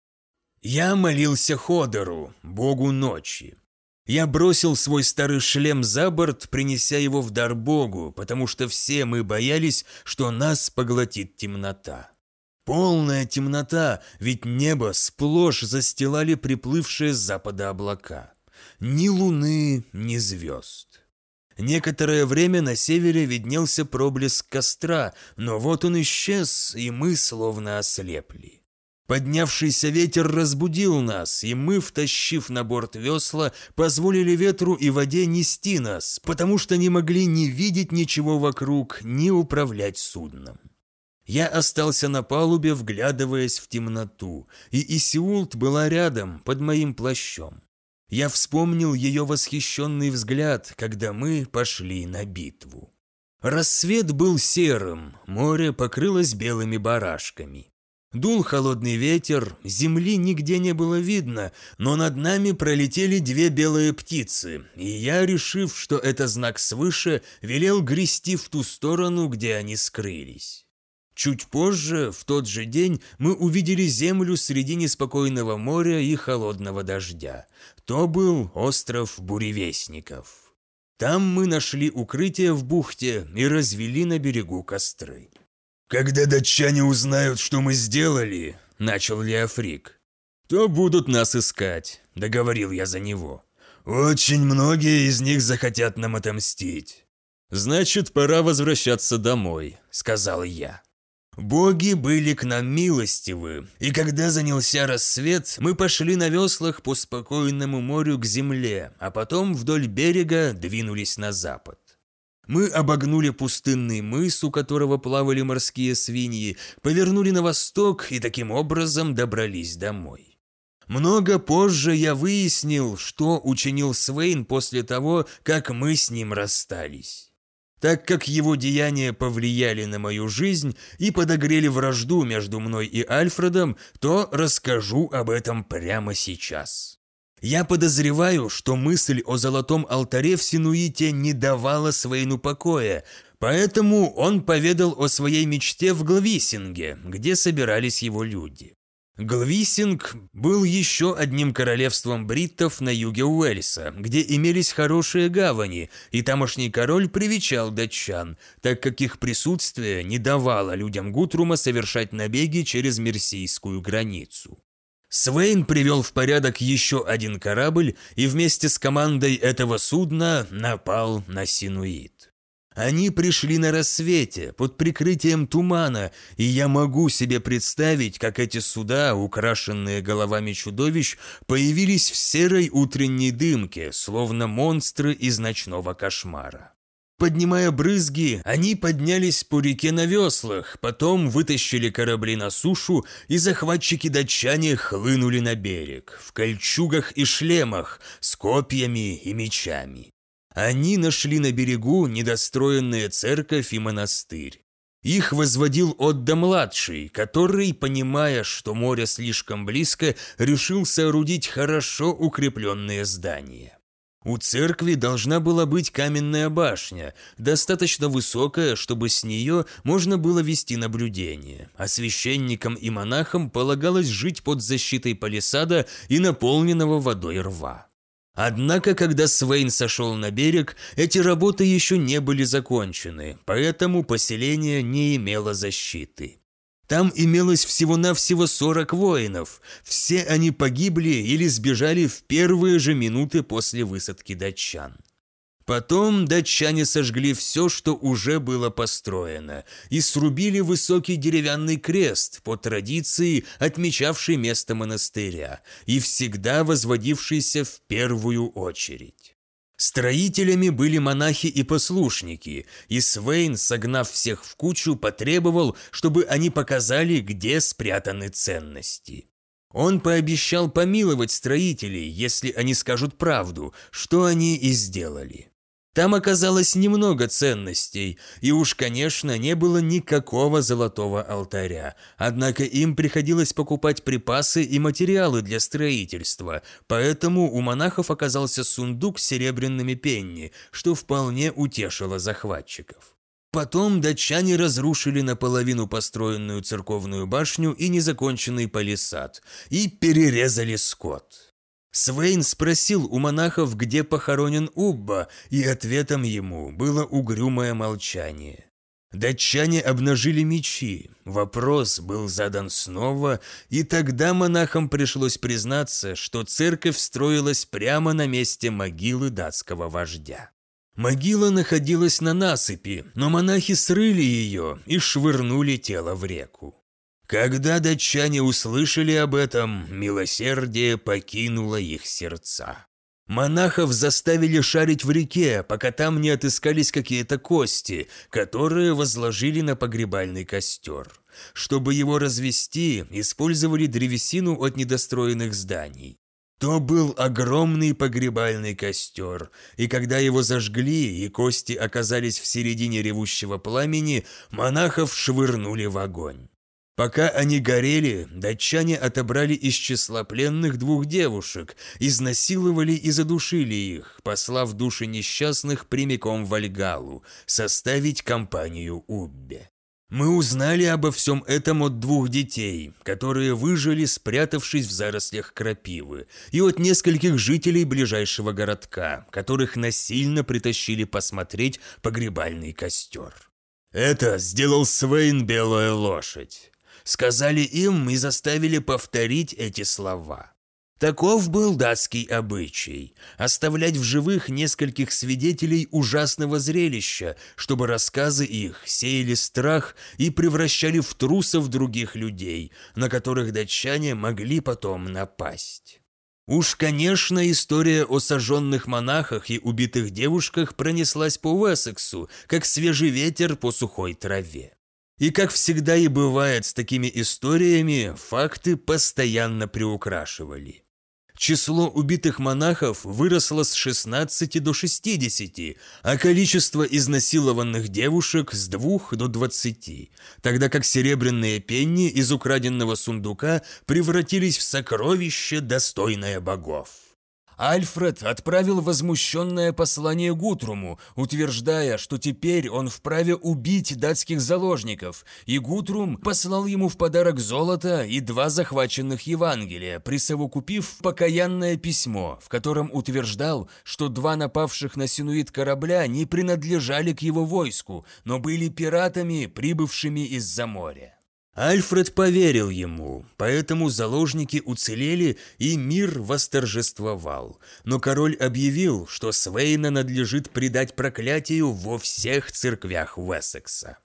Я молился Ходору, богу ночи. Я бросил свой старый шлем за борт, принеся его в дар богу, потому что все мы боялись, что нас поглотит темнота. Полная темнота, ведь небо сплошь застилали приплывшие с запада облака. Ни луны, ни звезд. Некоторое время на севере виднелся проблеск костра, но вот он исчез, и мы словно ослепли. Поднявшийся ветер разбудил нас, и мы, втащив на борт весла, позволили ветру и воде нести нас, потому что не могли ни видеть ничего вокруг, ни управлять судном. Я остался на палубе, вглядываясь в темноту, и Исиулт была рядом, под моим плащом. Я вспомнил ее восхищенный взгляд, когда мы пошли на битву. Рассвет был серым, море покрылось белыми барашками. Дул холодный ветер, земли нигде не было видно, но над нами пролетели две белые птицы, и я, решив, что это знак свыше, велел грести в ту сторону, где они скрылись. Чуть позже, в тот же день, мы увидели землю среди неспокойного моря и холодного дождя. То был остров Буревестников. Там мы нашли укрытие в бухте и развели на берегу костры. «Когда датчане узнают, что мы сделали», – начал Леофрик, – «то будут нас искать», – договорил я за него. «Очень многие из них захотят нам отомстить». «Значит, пора возвращаться домой», – сказал я. Боги были к нам милостивы, и когда занялся рассвет, мы пошли на веслах по спокойному морю к земле, а потом вдоль берега двинулись на запад. Мы обогнули пустынный мыс, у которого плавали морские свиньи, повернули на восток и таким образом добрались домой. Много позже я выяснил, что учинил Свейн после того, как мы с ним расстались. Так как его деяния повлияли на мою жизнь и подогрели вражду между мной и Альфредом, то расскажу об этом прямо сейчас. Я подозреваю, что мысль о золотом алтаре в Синуите не давала Свейну покоя, поэтому он поведал о своей мечте в Глависинге, где собирались его люди. Глвисинг был еще одним королевством бриттов на юге Уэльса, где имелись хорошие гавани, и тамошний король привечал датчан, так как их присутствие не давало людям Гутрума совершать набеги через Мерсийскую границу. Свейн привел в порядок еще один корабль и вместе с командой этого судна напал на Синуит. Они пришли на рассвете, под прикрытием тумана, и я могу себе представить, как эти суда, украшенные головами чудовищ, появились в серой утренней дымке, словно монстры из ночного кошмара. Поднимая брызги, они поднялись по реке на веслах, потом вытащили корабли на сушу, и захватчики-датчане хлынули на берег, в кольчугах и шлемах, с копьями и мечами. Они нашли на берегу недостроенные церковь и монастырь. Их возводил Отда-младший, который, понимая, что море слишком близко, решил соорудить хорошо укрепленные здания. У церкви должна была быть каменная башня, достаточно высокая, чтобы с нее можно было вести наблюдение, а священникам и монахам полагалось жить под защитой палисада и наполненного водой рва. Однако, когда Свейн сошел на берег, эти работы еще не были закончены, поэтому поселение не имело защиты. Там имелось всего-навсего 40 воинов. Все они погибли или сбежали в первые же минуты после высадки датчан. Потом датчане сожгли все, что уже было построено, и срубили высокий деревянный крест по традиции, отмечавший место монастыря, и всегда возводившийся в первую очередь. Строителями были монахи и послушники, и Свейн, согнав всех в кучу, потребовал, чтобы они показали, где спрятаны ценности. Он пообещал помиловать строителей, если они скажут правду, что они и сделали. Там оказалось немного ценностей, и уж, конечно, не было никакого золотого алтаря. Однако им приходилось покупать припасы и материалы для строительства, поэтому у монахов оказался сундук с серебряными пенни, что вполне утешило захватчиков. Потом датчане разрушили наполовину построенную церковную башню и незаконченный палисад, и перерезали скот. Свейн спросил у монахов, где похоронен Убба, и ответом ему было угрюмое молчание. Датчане обнажили мечи, вопрос был задан снова, и тогда монахам пришлось признаться, что церковь строилась прямо на месте могилы датского вождя. Могила находилась на насыпи, но монахи срыли ее и швырнули тело в реку. Когда датчане услышали об этом, милосердие покинуло их сердца. Монахов заставили шарить в реке, пока там не отыскались какие-то кости, которые возложили на погребальный костер. Чтобы его развести, использовали древесину от недостроенных зданий. То был огромный погребальный костер, и когда его зажгли и кости оказались в середине ревущего пламени, монахов швырнули в огонь. Пока они горели, датчане отобрали из числа пленных двух девушек, изнасиловали и задушили их, послав души несчастных прямиком в Альгалу, составить компанию Уббе. Мы узнали обо всем этом от двух детей, которые выжили, спрятавшись в зарослях крапивы, и от нескольких жителей ближайшего городка, которых насильно притащили посмотреть погребальный костер. Это сделал Свейн Белая Лошадь сказали им и заставили повторить эти слова. Таков был датский обычай – оставлять в живых нескольких свидетелей ужасного зрелища, чтобы рассказы их сеяли страх и превращали в трусов других людей, на которых датчане могли потом напасть. Уж, конечно, история о сожженных монахах и убитых девушках пронеслась по Уэссексу, как свежий ветер по сухой траве. И как всегда и бывает с такими историями, факты постоянно приукрашивали. Число убитых монахов выросло с 16 до 60, а количество изнасилованных девушек с 2 до 20, тогда как серебряные пенни из украденного сундука превратились в сокровище, достойное богов. Альфред отправил возмущенное послание Гутруму, утверждая, что теперь он вправе убить датских заложников, и Гутрум послал ему в подарок золото и два захваченных Евангелия, присовокупив покаянное письмо, в котором утверждал, что два напавших на синуит корабля не принадлежали к его войску, но были пиратами, прибывшими из-за моря. Альфред поверил ему, поэтому заложники уцелели и мир восторжествовал. Но король объявил, что Свейна надлежит предать проклятию во всех церквях Уэссекса.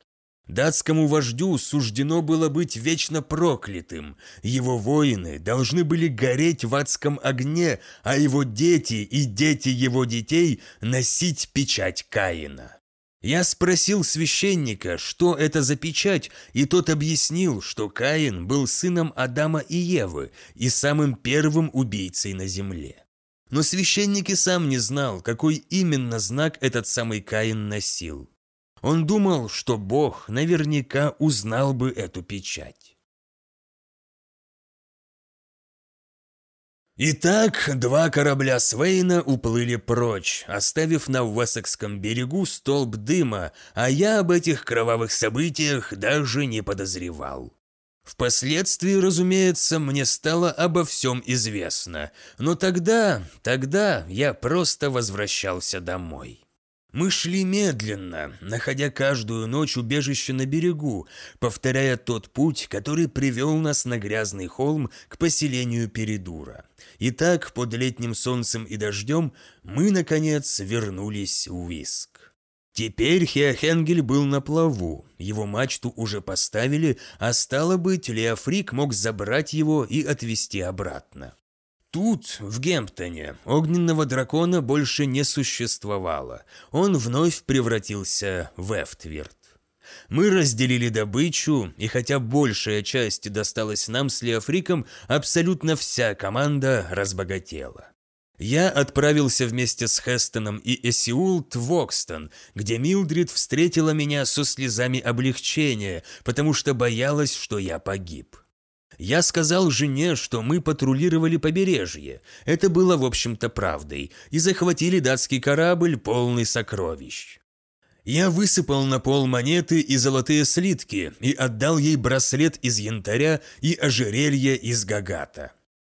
Датскому вождю суждено было быть вечно проклятым. Его воины должны были гореть в адском огне, а его дети и дети его детей носить печать Каина. Я спросил священника, что это за печать, и тот объяснил, что Каин был сыном Адама и Евы и самым первым убийцей на земле. Но священник и сам не знал, какой именно знак этот самый Каин носил. Он думал, что Бог наверняка узнал бы эту печать. Итак, два корабля Свейна уплыли прочь, оставив на Уэссекском берегу столб дыма, а я об этих кровавых событиях даже не подозревал. Впоследствии, разумеется, мне стало обо всем известно, но тогда, тогда я просто возвращался домой. Мы шли медленно, находя каждую ночь убежище на берегу, повторяя тот путь, который привел нас на грязный холм к поселению Передура. И так, под летним солнцем и дождем, мы, наконец, вернулись в Виск. Теперь Хеохенгель был на плаву, его мачту уже поставили, а стало быть, Леофрик мог забрать его и отвезти обратно. Тут, в Гемптоне, огненного дракона больше не существовало. Он вновь превратился в Эфтвирт. Мы разделили добычу, и хотя большая часть досталась нам с Леофриком, абсолютно вся команда разбогатела. Я отправился вместе с Хестоном и Эсиулт в Окстон, где Милдрид встретила меня со слезами облегчения, потому что боялась, что я погиб. Я сказал жене, что мы патрулировали побережье. Это было, в общем-то, правдой, и захватили датский корабль, полный сокровищ. Я высыпал на пол монеты и золотые слитки и отдал ей браслет из янтаря и ожерелье из гагата.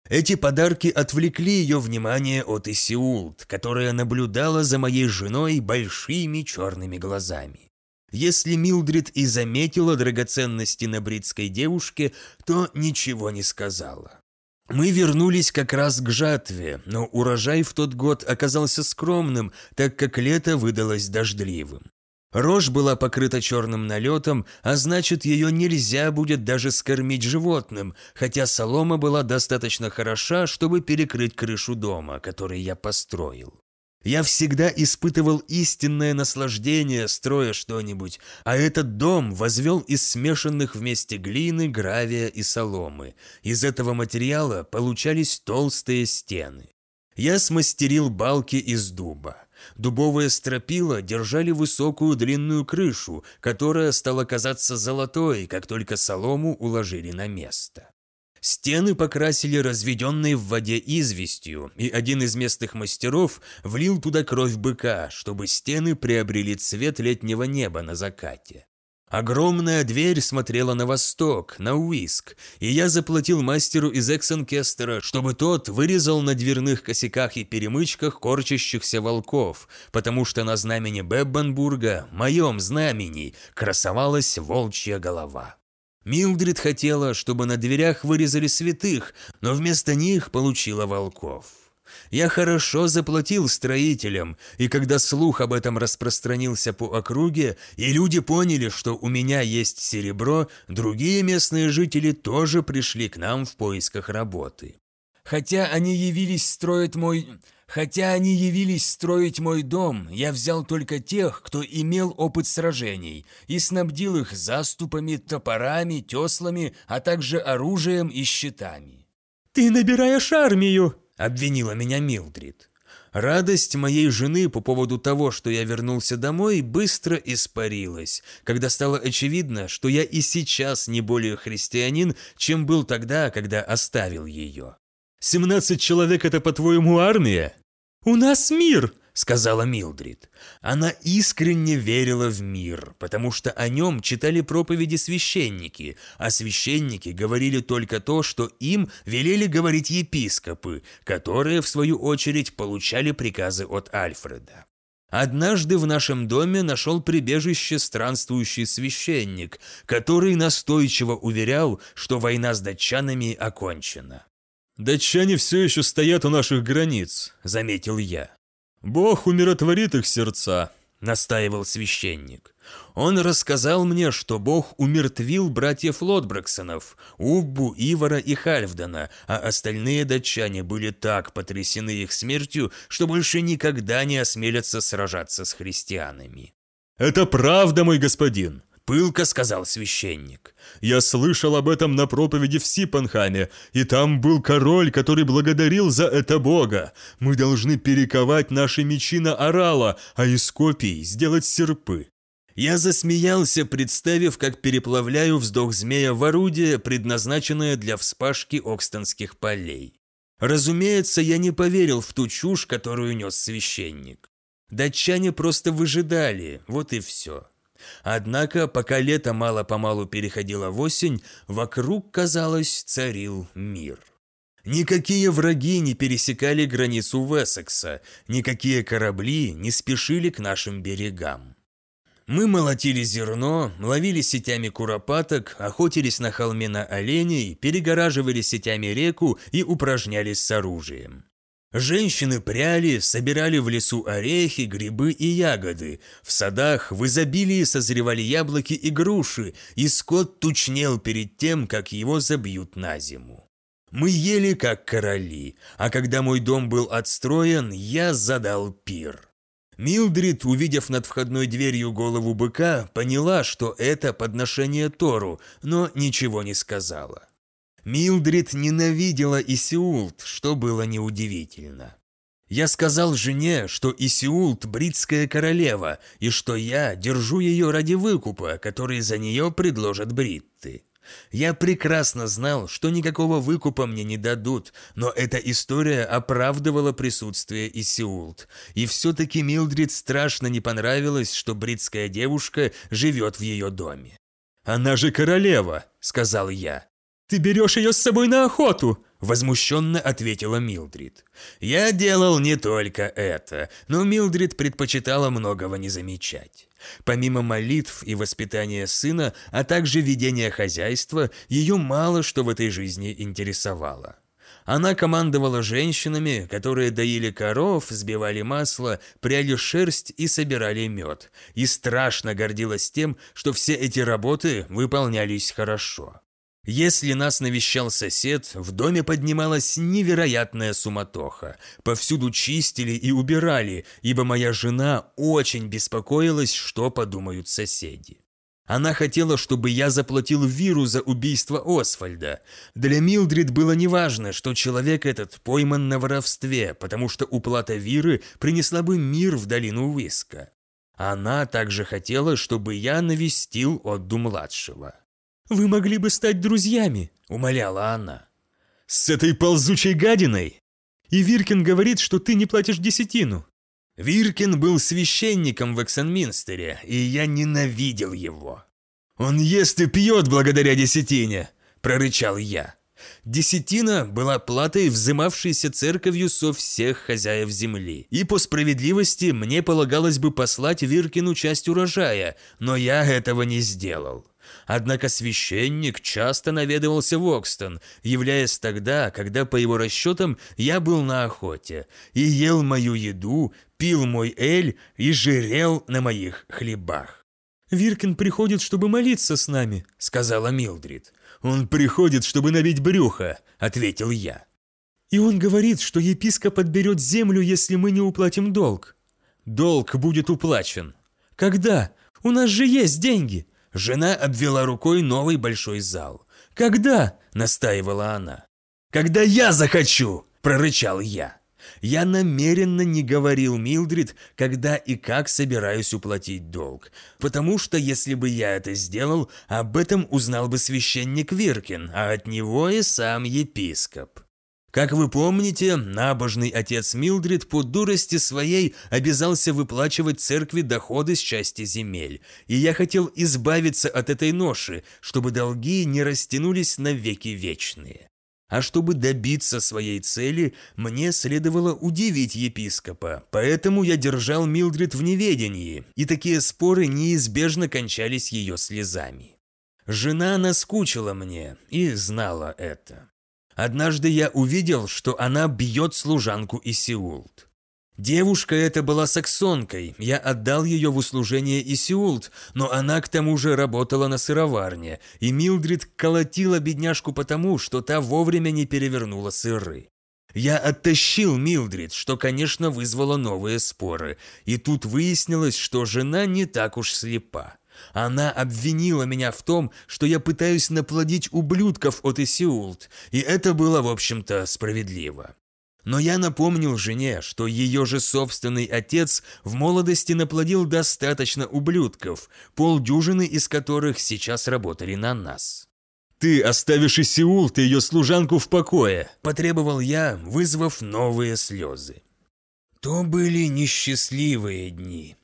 Эти подарки отвлекли ее внимание от Исиулт, которая наблюдала за моей женой большими черными глазами. Если Милдрид и заметила драгоценности на бритской девушке, то ничего не сказала. Мы вернулись как раз к жатве, но урожай в тот год оказался скромным, так как лето выдалось дождливым. Рожь была покрыта черным налетом, а значит, ее нельзя будет даже скормить животным, хотя солома была достаточно хороша, чтобы перекрыть крышу дома, который я построил. Я всегда испытывал истинное наслаждение, строя что-нибудь, а этот дом возвел из смешанных вместе глины, гравия и соломы. Из этого материала получались толстые стены. Я смастерил балки из дуба. Дубовые стропила держали высокую длинную крышу, которая стала казаться золотой, как только солому уложили на место. Стены покрасили разведенной в воде известью, и один из местных мастеров влил туда кровь быка, чтобы стены приобрели цвет летнего неба на закате. Огромная дверь смотрела на восток, на Уиск, и я заплатил мастеру из Эксенкестера, чтобы тот вырезал на дверных косяках и перемычках корчащихся волков, потому что на знамени Беббенбурга, моем знамени, красовалась волчья голова. Милдрид хотела, чтобы на дверях вырезали святых, но вместо них получила волков. Я хорошо заплатил строителям, и когда слух об этом распространился по округе, и люди поняли, что у меня есть серебро, другие местные жители тоже пришли к нам в поисках работы. Хотя они явились строить мой... Хотя они явились строить мой дом, я взял только тех, кто имел опыт сражений, и снабдил их заступами, топорами, теслами, а также оружием и щитами. «Ты набираешь армию!» – обвинила меня Милдрид. Радость моей жены по поводу того, что я вернулся домой, быстро испарилась, когда стало очевидно, что я и сейчас не более христианин, чем был тогда, когда оставил ее. «Семнадцать человек – это, по-твоему, армия?» «У нас мир!» – сказала Милдрид. Она искренне верила в мир, потому что о нем читали проповеди священники, а священники говорили только то, что им велели говорить епископы, которые, в свою очередь, получали приказы от Альфреда. Однажды в нашем доме нашел прибежище странствующий священник, который настойчиво уверял, что война с датчанами окончена. «Датчане все еще стоят у наших границ», — заметил я. «Бог умиротворит их сердца», — настаивал священник. Он рассказал мне, что Бог умертвил братьев Лотбраксонов, Уббу, Ивара и Хальфдана, а остальные датчане были так потрясены их смертью, что больше никогда не осмелятся сражаться с христианами. «Это правда, мой господин», Пылко сказал священник. «Я слышал об этом на проповеди в Сипанхаме, и там был король, который благодарил за это Бога. Мы должны перековать наши мечи на орала, а из копий сделать серпы». Я засмеялся, представив, как переплавляю вздох змея в орудие, предназначенное для вспашки окстонских полей. Разумеется, я не поверил в ту чушь, которую нес священник. Датчане просто выжидали, вот и все. Однако, пока лето мало-помалу переходило в осень, вокруг, казалось, царил мир. Никакие враги не пересекали границу Вессекса, никакие корабли не спешили к нашим берегам. Мы молотили зерно, ловили сетями куропаток, охотились на холме на оленей, перегораживали сетями реку и упражнялись с оружием. Женщины пряли, собирали в лесу орехи, грибы и ягоды. В садах в изобилии созревали яблоки и груши, и скот тучнел перед тем, как его забьют на зиму. Мы ели как короли, а когда мой дом был отстроен, я задал пир. Милдрид, увидев над входной дверью голову быка, поняла, что это подношение Тору, но ничего не сказала. Милдрид ненавидела Исиулт, что было неудивительно. Я сказал жене, что Исиулт – бритская королева, и что я держу ее ради выкупа, который за нее предложат бритты. Я прекрасно знал, что никакого выкупа мне не дадут, но эта история оправдывала присутствие Исиулт. И все-таки Милдрид страшно не понравилось, что бритская девушка живет в ее доме. «Она же королева», — сказал я. «Ты берешь ее с собой на охоту!» Возмущенно ответила Милдрид. Я делал не только это, но Милдрид предпочитала многого не замечать. Помимо молитв и воспитания сына, а также ведения хозяйства, ее мало что в этой жизни интересовало. Она командовала женщинами, которые доили коров, сбивали масло, пряли шерсть и собирали мед, и страшно гордилась тем, что все эти работы выполнялись хорошо. Если нас навещал сосед, в доме поднималась невероятная суматоха. Повсюду чистили и убирали, ибо моя жена очень беспокоилась, что подумают соседи. Она хотела, чтобы я заплатил Виру за убийство Освальда. Для Милдрид было неважно, что человек этот пойман на воровстве, потому что уплата Виры принесла бы мир в долину Виска. Она также хотела, чтобы я навестил Отду-младшего. «Вы могли бы стать друзьями», — умоляла она. «С этой ползучей гадиной?» «И Виркин говорит, что ты не платишь десятину». Виркин был священником в Эксенминстере, и я ненавидел его. «Он ест и пьет благодаря десятине», — прорычал я. Десятина была платой, взымавшейся церковью со всех хозяев земли. И по справедливости мне полагалось бы послать Виркину часть урожая, но я этого не сделал. Однако священник часто наведывался в Окстон, являясь тогда, когда, по его расчетам, я был на охоте, и ел мою еду, пил мой эль и жирел на моих хлебах. «Виркин приходит, чтобы молиться с нами», — сказала Милдрид. «Он приходит, чтобы набить брюхо», — ответил я. «И он говорит, что епископ отберет землю, если мы не уплатим долг». «Долг будет уплачен». «Когда? У нас же есть деньги». Жена обвела рукой новый большой зал. «Когда?» – настаивала она. «Когда я захочу!» – прорычал я. Я намеренно не говорил Милдрид, когда и как собираюсь уплатить долг, потому что если бы я это сделал, об этом узнал бы священник Виркин, а от него и сам епископ. Как вы помните, набожный отец Милдрид по дурости своей обязался выплачивать церкви доходы с части земель, и я хотел избавиться от этой ноши, чтобы долги не растянулись на веки вечные. А чтобы добиться своей цели, мне следовало удивить епископа, поэтому я держал Милдрид в неведении, и такие споры неизбежно кончались ее слезами. Жена наскучила мне и знала это. Однажды я увидел, что она бьет служанку Исиулт. Девушка эта была саксонкой, я отдал ее в услужение Исиулт, но она к тому же работала на сыроварне, и Милдрид колотила бедняжку потому, что та вовремя не перевернула сыры. Я оттащил Милдрид, что, конечно, вызвало новые споры, и тут выяснилось, что жена не так уж слепа. Она обвинила меня в том, что я пытаюсь наплодить ублюдков от Исиулт, и это было, в общем-то, справедливо. Но я напомнил жене, что ее же собственный отец в молодости наплодил достаточно ублюдков, полдюжины из которых сейчас работали на нас. «Ты оставишь Исиул, ты ее служанку в покое!» – потребовал я, вызвав новые слезы. То были несчастливые дни.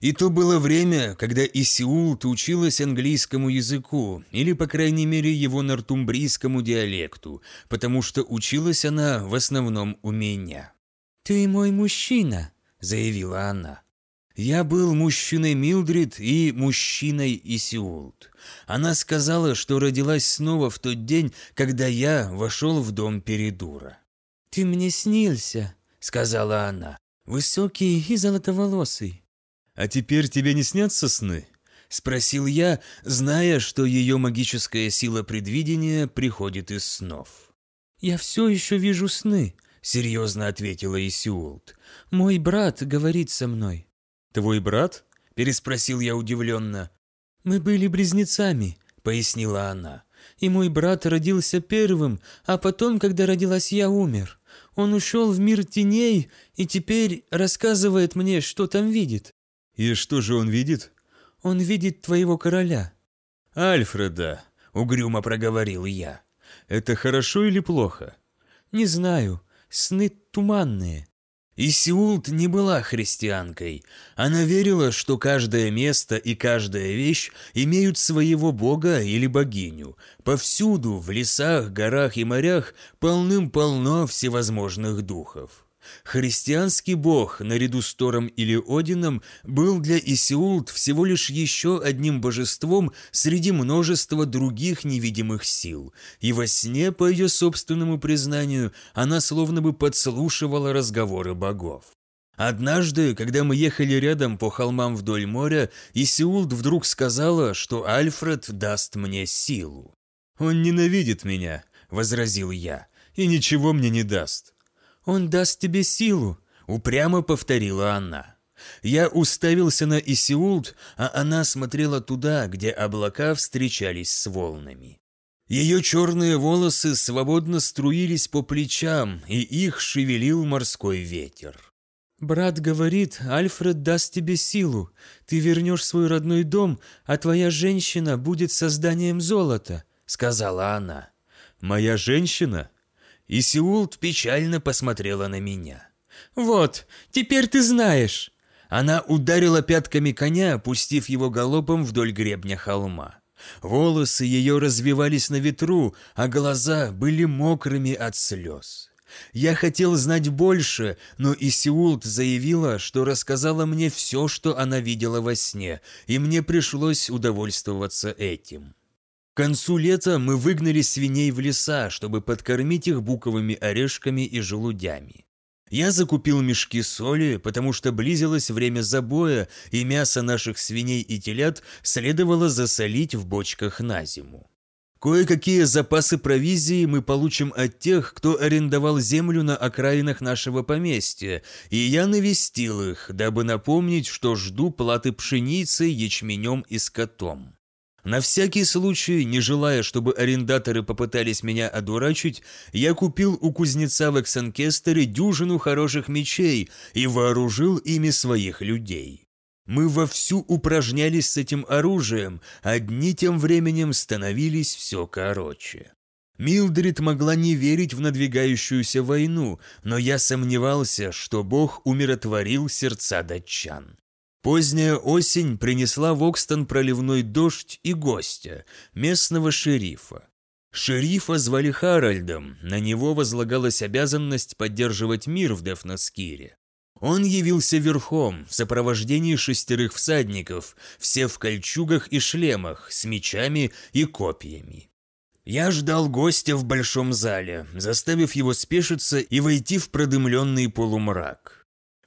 И то было время, когда Исиулт училась английскому языку, или, по крайней мере, его нортумбрийскому диалекту, потому что училась она в основном у меня. «Ты мой мужчина», — заявила она. Я был мужчиной Милдрид и мужчиной Исиулт. Она сказала, что родилась снова в тот день, когда я вошел в дом Передура. «Ты мне снился», — сказала она, — «высокий и золотоволосый». «А теперь тебе не снятся сны?» – спросил я, зная, что ее магическая сила предвидения приходит из снов. «Я все еще вижу сны», – серьезно ответила Исиулт. «Мой брат говорит со мной». «Твой брат?» – переспросил я удивленно. «Мы были близнецами», – пояснила она. «И мой брат родился первым, а потом, когда родилась я, умер. Он ушел в мир теней и теперь рассказывает мне, что там видит. «И что же он видит?» «Он видит твоего короля». «Альфреда», — угрюмо проговорил я. «Это хорошо или плохо?» «Не знаю. Сны туманные». Исиулт не была христианкой. Она верила, что каждое место и каждая вещь имеют своего бога или богиню. Повсюду, в лесах, горах и морях, полным-полно всевозможных духов. Христианский бог, наряду с Тором или Одином, был для Исиулт всего лишь еще одним божеством среди множества других невидимых сил, и во сне, по ее собственному признанию, она словно бы подслушивала разговоры богов. Однажды, когда мы ехали рядом по холмам вдоль моря, Исиулт вдруг сказала, что Альфред даст мне силу. «Он ненавидит меня», — возразил я, — «и ничего мне не даст». «Он даст тебе силу», — упрямо повторила она. Я уставился на Исиулт, а она смотрела туда, где облака встречались с волнами. Ее черные волосы свободно струились по плечам, и их шевелил морской ветер. «Брат говорит, Альфред даст тебе силу. Ты вернешь свой родной дом, а твоя женщина будет созданием золота», — сказала она. «Моя женщина?» И Сеулт печально посмотрела на меня. «Вот, теперь ты знаешь!» Она ударила пятками коня, опустив его галопом вдоль гребня холма. Волосы ее развивались на ветру, а глаза были мокрыми от слез. Я хотел знать больше, но Исиулт заявила, что рассказала мне все, что она видела во сне, и мне пришлось удовольствоваться этим. К концу лета мы выгнали свиней в леса, чтобы подкормить их буковыми орешками и желудями. Я закупил мешки соли, потому что близилось время забоя, и мясо наших свиней и телят следовало засолить в бочках на зиму. Кое-какие запасы провизии мы получим от тех, кто арендовал землю на окраинах нашего поместья, и я навестил их, дабы напомнить, что жду платы пшеницей, ячменем и скотом. На всякий случай, не желая, чтобы арендаторы попытались меня одурачить, я купил у кузнеца в Эксенкестере дюжину хороших мечей и вооружил ими своих людей. Мы вовсю упражнялись с этим оружием, а дни тем временем становились все короче. Милдрид могла не верить в надвигающуюся войну, но я сомневался, что Бог умиротворил сердца датчан. Поздняя осень принесла в Окстон проливной дождь и гостя, местного шерифа. Шерифа звали Харальдом, на него возлагалась обязанность поддерживать мир в Дефнаскире. Он явился верхом, в сопровождении шестерых всадников, все в кольчугах и шлемах, с мечами и копьями. Я ждал гостя в большом зале, заставив его спешиться и войти в продымленный полумрак.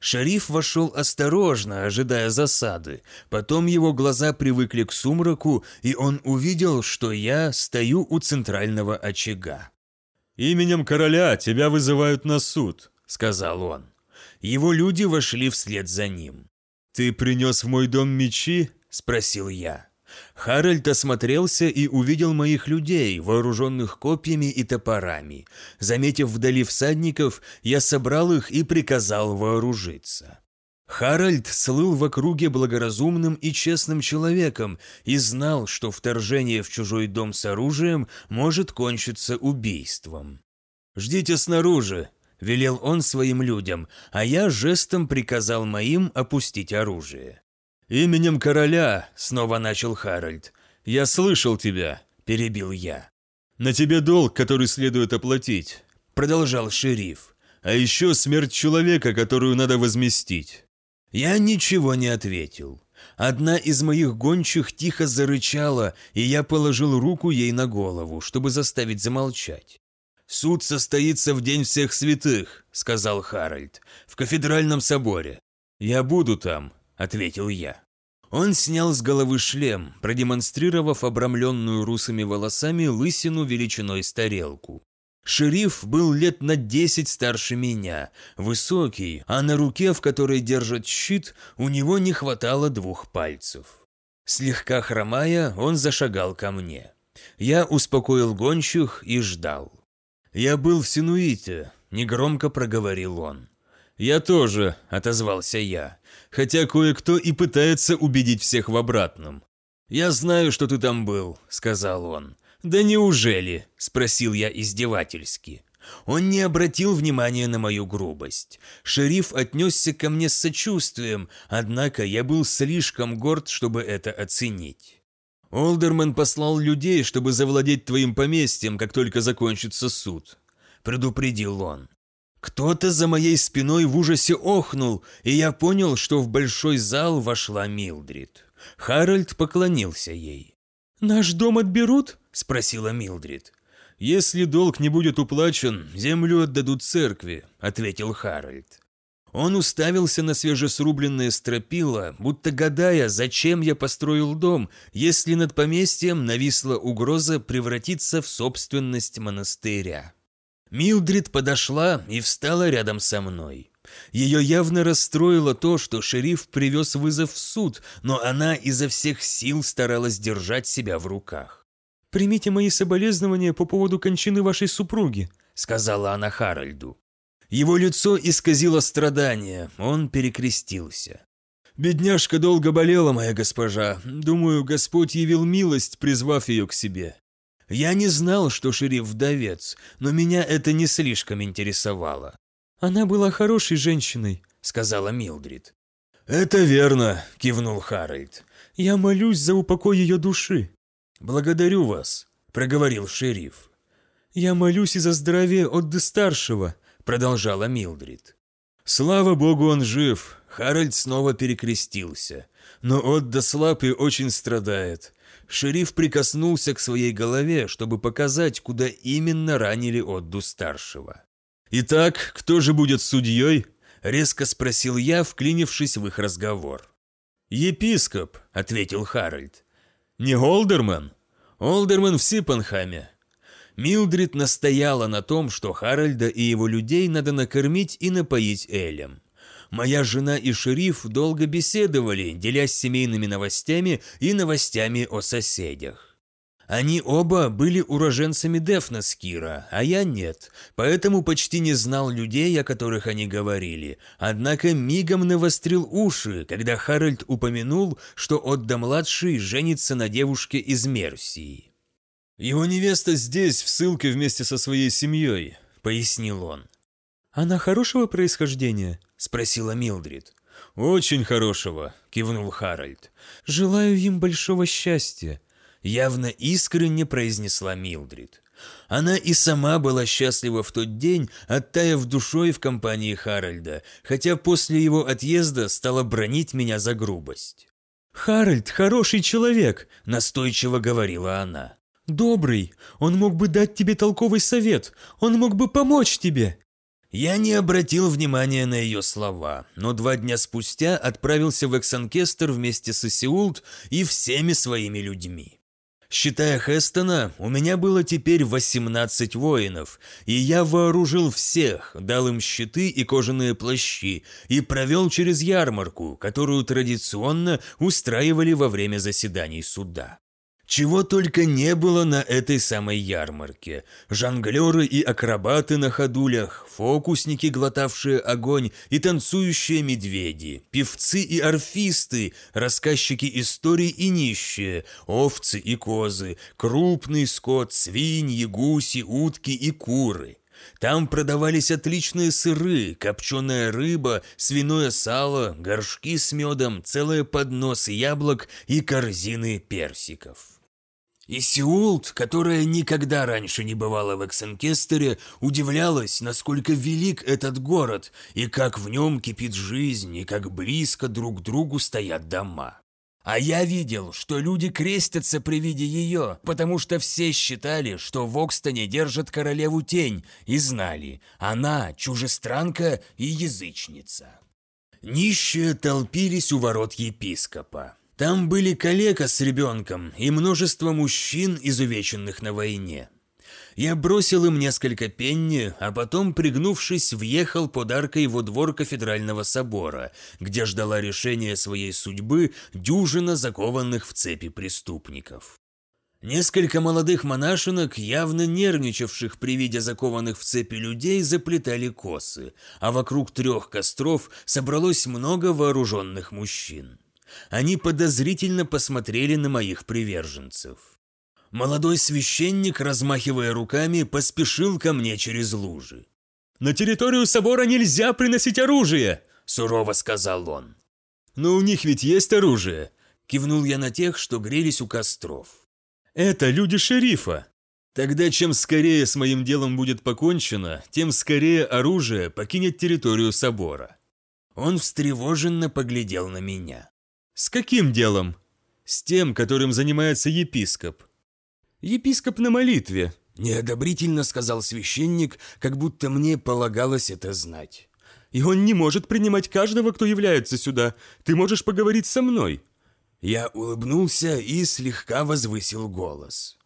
Шериф вошел осторожно, ожидая засады. Потом его глаза привыкли к сумраку, и он увидел, что я стою у центрального очага. «Именем короля тебя вызывают на суд», — сказал он. Его люди вошли вслед за ним. «Ты принес в мой дом мечи?» — спросил я. Харальд осмотрелся и увидел моих людей, вооруженных копьями и топорами. Заметив вдали всадников, я собрал их и приказал вооружиться. Харальд слыл в округе благоразумным и честным человеком и знал, что вторжение в чужой дом с оружием может кончиться убийством. «Ждите снаружи», — велел он своим людям, а я жестом приказал моим опустить оружие. «Именем короля», — снова начал Харальд, — «я слышал тебя», — перебил я. «На тебе долг, который следует оплатить», — продолжал шериф. «А еще смерть человека, которую надо возместить». Я ничего не ответил. Одна из моих гончих тихо зарычала, и я положил руку ей на голову, чтобы заставить замолчать. «Суд состоится в День всех святых», — сказал Харальд, — «в кафедральном соборе». «Я буду там», — ответил я. Он снял с головы шлем, продемонстрировав обрамленную русыми волосами лысину величиной с тарелку. Шериф был лет на десять старше меня, высокий, а на руке, в которой держит щит, у него не хватало двух пальцев. Слегка хромая, он зашагал ко мне. Я успокоил гонщих и ждал. «Я был в Синуите», — негромко проговорил он. «Я тоже», — отозвался я, хотя кое-кто и пытается убедить всех в обратном. «Я знаю, что ты там был», — сказал он. «Да неужели?» – спросил я издевательски. Он не обратил внимания на мою грубость. Шериф отнесся ко мне с сочувствием, однако я был слишком горд, чтобы это оценить. «Олдерман послал людей, чтобы завладеть твоим поместьем, как только закончится суд», – предупредил он. Кто-то за моей спиной в ужасе охнул, и я понял, что в большой зал вошла Милдрид. Харальд поклонился ей. «Наш дом отберут?» – спросила Милдрид. «Если долг не будет уплачен, землю отдадут церкви», – ответил Харальд. Он уставился на свежесрубленное стропила, будто гадая, зачем я построил дом, если над поместьем нависла угроза превратиться в собственность монастыря. Милдрид подошла и встала рядом со мной. Ее явно расстроило то, что шериф привез вызов в суд, но она изо всех сил старалась держать себя в руках. «Примите мои соболезнования по поводу кончины вашей супруги», — сказала она Харальду. Его лицо исказило страдание, он перекрестился. «Бедняжка долго болела, моя госпожа. Думаю, Господь явил милость, призвав ее к себе». Я не знал, что шериф вдовец, но меня это не слишком интересовало. «Она была хорошей женщиной», — сказала Милдрид. «Это верно», — кивнул Харальд. «Я молюсь за упокой ее души». «Благодарю вас», – проговорил шериф. «Я молюсь и за здравие Отды-старшего», – продолжала Милдрид. «Слава богу, он жив!» Харальд снова перекрестился. Но Отда слаб и очень страдает. Шериф прикоснулся к своей голове, чтобы показать, куда именно ранили Отду-старшего. «Итак, кто же будет судьей?» – резко спросил я, вклинившись в их разговор. «Епископ», – ответил Харальд. «Не Олдерман?» «Олдерман в Сипанхаме». Милдрид настояла на том, что Харальда и его людей надо накормить и напоить Элем. Моя жена и шериф долго беседовали, делясь семейными новостями и новостями о соседях. Они оба были уроженцами Дефнаскира, а я нет, поэтому почти не знал людей, о которых они говорили. Однако мигом навострил уши, когда Харальд упомянул, что Отда-младший женится на девушке из Мерсии. «Его невеста здесь, в ссылке вместе со своей семьей», — пояснил он. «Она хорошего происхождения?» — спросила Милдрид. «Очень хорошего», — кивнул Харальд. «Желаю им большого счастья», явно искренне произнесла Милдрид. Она и сама была счастлива в тот день, оттаяв душой в компании Харальда, хотя после его отъезда стала бронить меня за грубость. «Харальд хороший человек», – настойчиво говорила она. «Добрый. Он мог бы дать тебе толковый совет. Он мог бы помочь тебе». Я не обратил внимания на ее слова, но два дня спустя отправился в Эксанкестер вместе с Исиулт и всеми своими людьми. Считая Хестона, у меня было теперь 18 воинов, и я вооружил всех, дал им щиты и кожаные плащи, и провел через ярмарку, которую традиционно устраивали во время заседаний суда. Чего только не было на этой самой ярмарке. Жонглеры и акробаты на ходулях, фокусники, глотавшие огонь, и танцующие медведи, певцы и орфисты, рассказчики историй и нищие, овцы и козы, крупный скот, свиньи, гуси, утки и куры. Там продавались отличные сыры, копченая рыба, свиное сало, горшки с медом, целые подносы яблок и корзины персиков. И Сеулт, которая никогда раньше не бывала в Эксенкестере, удивлялась, насколько велик этот город, и как в нем кипит жизнь, и как близко друг к другу стоят дома. А я видел, что люди крестятся при виде ее, потому что все считали, что в Окстоне держат королеву тень, и знали, она чужестранка и язычница. Нищие толпились у ворот епископа. Там были калека с ребенком и множество мужчин, изувеченных на войне. Я бросил им несколько пенни, а потом, пригнувшись, въехал подаркой во двор кафедрального собора, где ждала решения своей судьбы дюжина закованных в цепи преступников. Несколько молодых монашинок, явно нервничавших при виде закованных в цепи людей, заплетали косы, а вокруг трех костров собралось много вооруженных мужчин. Они подозрительно посмотрели на моих приверженцев. Молодой священник, размахивая руками, поспешил ко мне через лужи. «На территорию собора нельзя приносить оружие!» – сурово сказал он. «Но у них ведь есть оружие!» – кивнул я на тех, что грелись у костров. «Это люди шерифа!» Тогда чем скорее с моим делом будет покончено, тем скорее оружие покинет территорию собора. Он встревоженно поглядел на меня. «С каким делом?» «С тем, которым занимается епископ». «Епископ на молитве», – неодобрительно сказал священник, как будто мне полагалось это знать. «И он не может принимать каждого, кто является сюда. Ты можешь поговорить со мной». Я улыбнулся и слегка возвысил голос.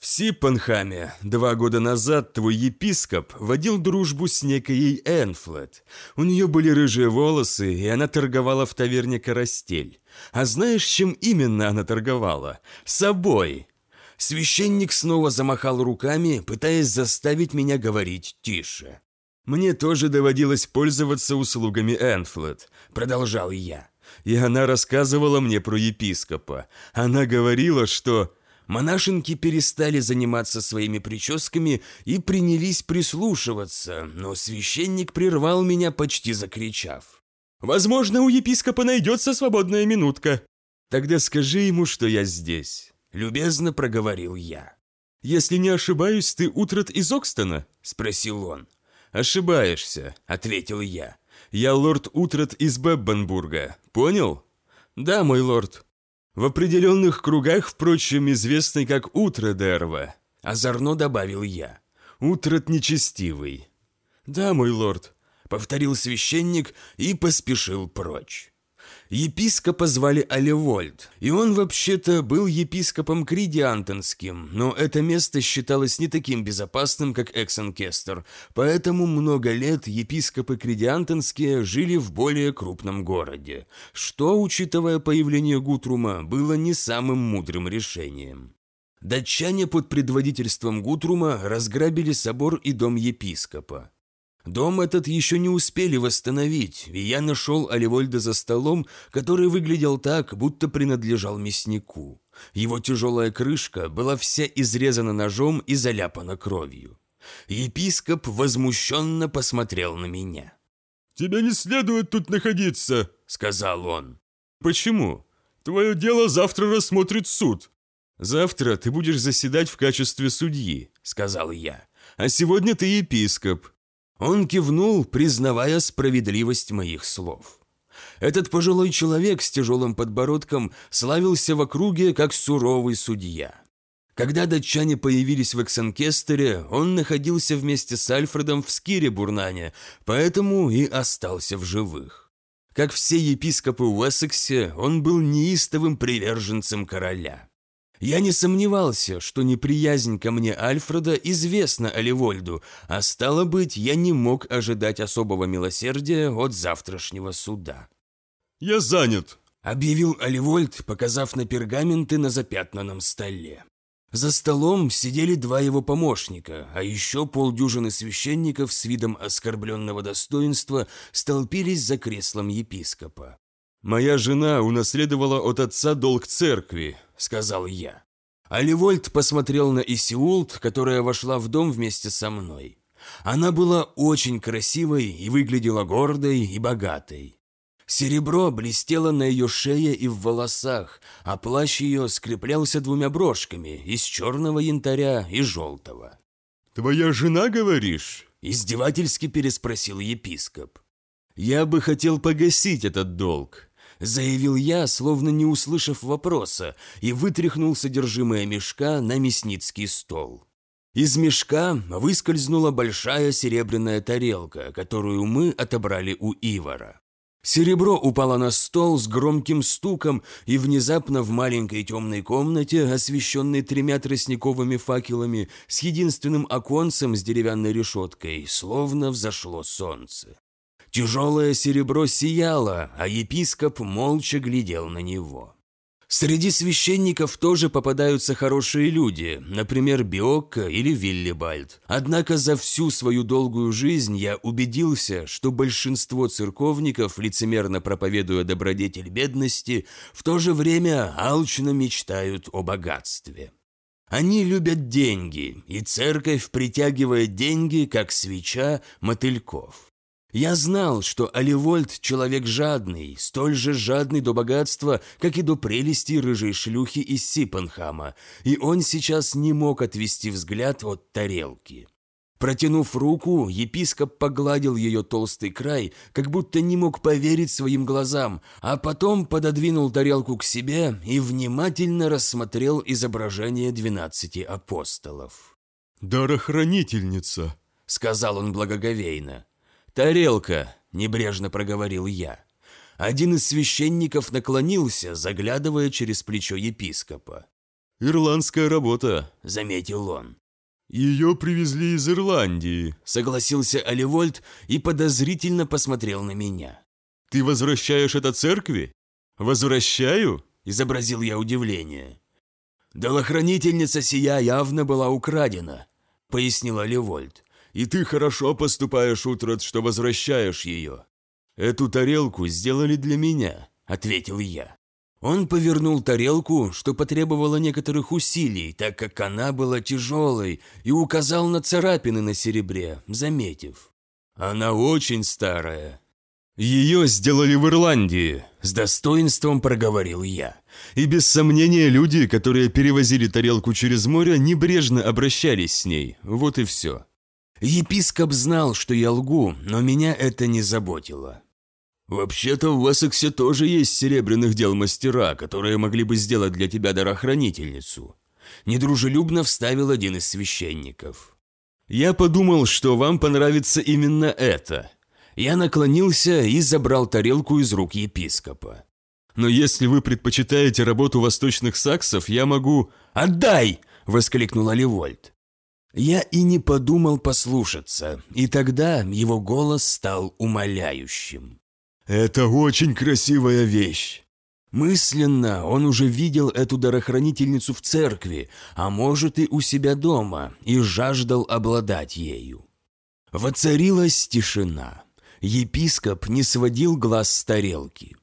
В Сиппанхаме два года назад твой епископ водил дружбу с некой Энфлет. У нее были рыжие волосы, и она торговала в таверне «Карастель». А знаешь, чем именно она торговала? Собой. Священник снова замахал руками, пытаясь заставить меня говорить тише. «Мне тоже доводилось пользоваться услугами Энфлет», — продолжал я. И она рассказывала мне про епископа. Она говорила, что Монашенки перестали заниматься своими прическами и принялись прислушиваться, но священник прервал меня, почти закричав. «Возможно, у епископа найдется свободная минутка. Тогда скажи ему, что я здесь», — любезно проговорил я. «Если не ошибаюсь, ты Утрат из Окстона?» — спросил он. «Ошибаешься», — ответил я. «Я лорд Утрат из Беббенбурга. Понял?» «Да, мой лорд», в определенных кругах, впрочем, известный как утро Дерва. Озорно добавил я. Утрат нечестивый. Да, мой лорд, повторил священник и поспешил прочь. Епископа звали Алевольд, и он вообще-то был епископом Кридиантонским, но это место считалось не таким безопасным, как Эксенкестер, поэтому много лет епископы Кридиантонские жили в более крупном городе, что, учитывая появление Гутрума, было не самым мудрым решением. Датчане под предводительством Гутрума разграбили собор и дом епископа. Дом этот еще не успели восстановить, и я нашел Оливольда за столом, который выглядел так, будто принадлежал мяснику. Его тяжелая крышка была вся изрезана ножом и заляпана кровью. Епископ возмущенно посмотрел на меня. «Тебе не следует тут находиться», — сказал он. «Почему? Твое дело завтра рассмотрит суд». «Завтра ты будешь заседать в качестве судьи», — сказал я. «А сегодня ты епископ. Он кивнул, признавая справедливость моих слов. Этот пожилой человек с тяжелым подбородком славился в округе как суровый судья. Когда датчане появились в Эксенкестере, он находился вместе с Альфредом в Скире-Бурнане, поэтому и остался в живых. Как все епископы в Уэссексе, он был неистовым приверженцем короля. Я не сомневался, что неприязнь ко мне Альфреда известна Оливольду, а стало быть, я не мог ожидать особого милосердия от завтрашнего суда. «Я занят», — объявил Оливольд, показав на пергаменты на запятнанном столе. За столом сидели два его помощника, а еще полдюжины священников с видом оскорбленного достоинства столпились за креслом епископа. «Моя жена унаследовала от отца долг церкви», — сказал я. Аливольд посмотрел на Исиулт, которая вошла в дом вместе со мной. Она была очень красивой и выглядела гордой и богатой. Серебро блестело на ее шее и в волосах, а плащ ее скреплялся двумя брошками из черного янтаря и желтого. «Твоя жена, говоришь?» – издевательски переспросил епископ. «Я бы хотел погасить этот долг», – заявил я, словно не услышав вопроса, и вытряхнул содержимое мешка на мясницкий стол. Из мешка выскользнула большая серебряная тарелка, которую мы отобрали у Ивара. Серебро упало на стол с громким стуком, и внезапно в маленькой темной комнате, освещенной тремя тростниковыми факелами, с единственным оконцем с деревянной решеткой, словно взошло солнце. Тяжелое серебро сияло, а епископ молча глядел на него. Среди священников тоже попадаются хорошие люди, например, Биокко или Виллибальд. Однако за всю свою долгую жизнь я убедился, что большинство церковников, лицемерно проповедуя добродетель бедности, в то же время алчно мечтают о богатстве. Они любят деньги, и церковь притягивает деньги, как свеча, мотыльков. Я знал, что Оливольд – человек жадный, столь же жадный до богатства, как и до прелести рыжей шлюхи из Сипенхама, и он сейчас не мог отвести взгляд от тарелки. Протянув руку, епископ погладил ее толстый край, как будто не мог поверить своим глазам, а потом пододвинул тарелку к себе и внимательно рассмотрел изображение двенадцати апостолов. «Дарохранительница», — сказал он благоговейно. «Тарелка», – небрежно проговорил я. Один из священников наклонился, заглядывая через плечо епископа. «Ирландская работа», – заметил он. «Ее привезли из Ирландии», – согласился Оливольд и подозрительно посмотрел на меня. «Ты возвращаешь это церкви?» «Возвращаю?» – изобразил я удивление. «Долохранительница сия явно была украдена», – пояснил Оливольд. И ты хорошо поступаешь, Утрат, что возвращаешь ее. Эту тарелку сделали для меня, ответил я. Он повернул тарелку, что потребовало некоторых усилий, так как она была тяжелой, и указал на царапины на серебре, заметив. Она очень старая. Ее сделали в Ирландии, с достоинством проговорил я. И без сомнения люди, которые перевозили тарелку через море, небрежно обращались с ней. Вот и все. Епископ знал, что я лгу, но меня это не заботило. «Вообще-то в Уэссексе тоже есть серебряных дел мастера, которые могли бы сделать для тебя дарохранительницу», недружелюбно вставил один из священников. «Я подумал, что вам понравится именно это». Я наклонился и забрал тарелку из рук епископа. «Но если вы предпочитаете работу восточных саксов, я могу...» «Отдай!» – воскликнул Оливольд. Я и не подумал послушаться, и тогда его голос стал умоляющим. «Это очень красивая вещь!» Мысленно он уже видел эту дарохранительницу в церкви, а может и у себя дома, и жаждал обладать ею. Воцарилась тишина. Епископ не сводил глаз с тарелки.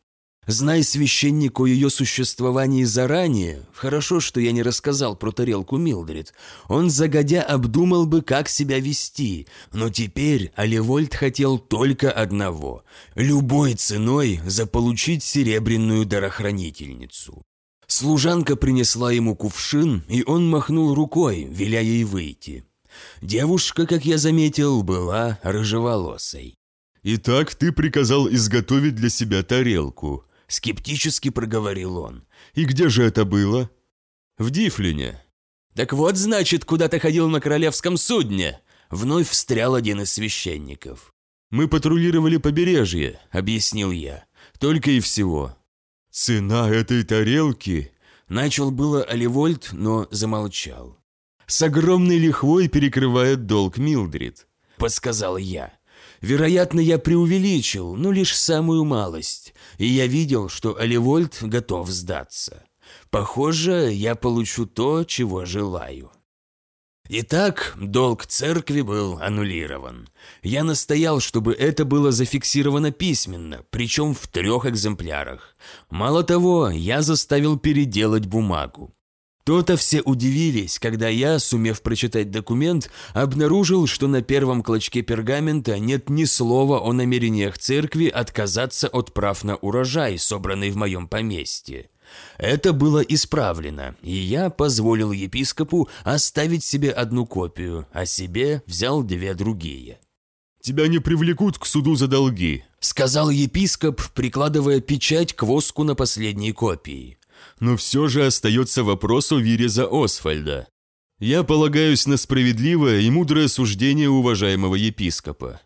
Знай священник о ее существовании заранее, хорошо, что я не рассказал про тарелку Милдрид, он загодя обдумал бы, как себя вести, но теперь Оливольд хотел только одного – любой ценой заполучить серебряную дарохранительницу. Служанка принесла ему кувшин, и он махнул рукой, веля ей выйти. Девушка, как я заметил, была рыжеволосой. «Итак, ты приказал изготовить для себя тарелку», Скептически проговорил он. «И где же это было?» «В Дифлине». «Так вот, значит, куда ты ходил на королевском судне?» Вновь встрял один из священников. «Мы патрулировали побережье», — объяснил я. «Только и всего». «Цена этой тарелки?» Начал было Оливольд, но замолчал. «С огромной лихвой перекрывает долг Милдрид», — подсказал я. Вероятно, я преувеличил, но лишь самую малость, и я видел, что Оливольд готов сдаться. Похоже, я получу то, чего желаю. Итак, долг церкви был аннулирован. Я настоял, чтобы это было зафиксировано письменно, причем в трех экземплярах. Мало того, я заставил переделать бумагу. То-то все удивились, когда я, сумев прочитать документ, обнаружил, что на первом клочке пергамента нет ни слова о намерениях церкви отказаться от прав на урожай, собранный в моем поместье. Это было исправлено, и я позволил епископу оставить себе одну копию, а себе взял две другие. «Тебя не привлекут к суду за долги», — сказал епископ, прикладывая печать к воску на последней копии. «Но все же остается вопрос о вире за Освальда. Я полагаюсь на справедливое и мудрое суждение уважаемого епископа.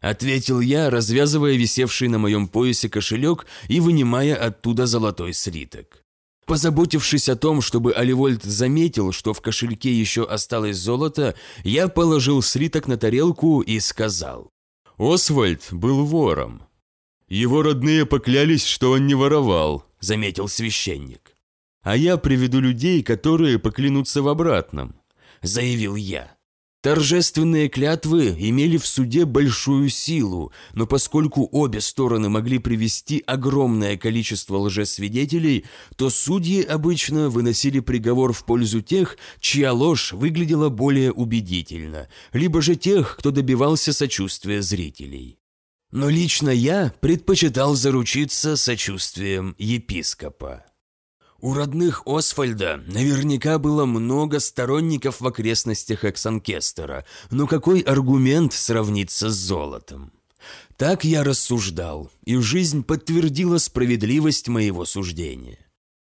Ответил я, развязывая висевший на моем поясе кошелек и вынимая оттуда золотой слиток. Позаботившись о том, чтобы Оливольд заметил, что в кошельке еще осталось золото, я положил слиток на тарелку и сказал. «Освальд был вором. Его родные поклялись, что он не воровал», — заметил священник. «А я приведу людей, которые поклянутся в обратном», — заявил я. Торжественные клятвы имели в суде большую силу, но поскольку обе стороны могли привести огромное количество лжесвидетелей, то судьи обычно выносили приговор в пользу тех, чья ложь выглядела более убедительно, либо же тех, кто добивался сочувствия зрителей. Но лично я предпочитал заручиться сочувствием епископа. У родных Освальда наверняка было много сторонников в окрестностях Эксанкестера, но какой аргумент сравниться с золотом? Так я рассуждал, и жизнь подтвердила справедливость моего суждения.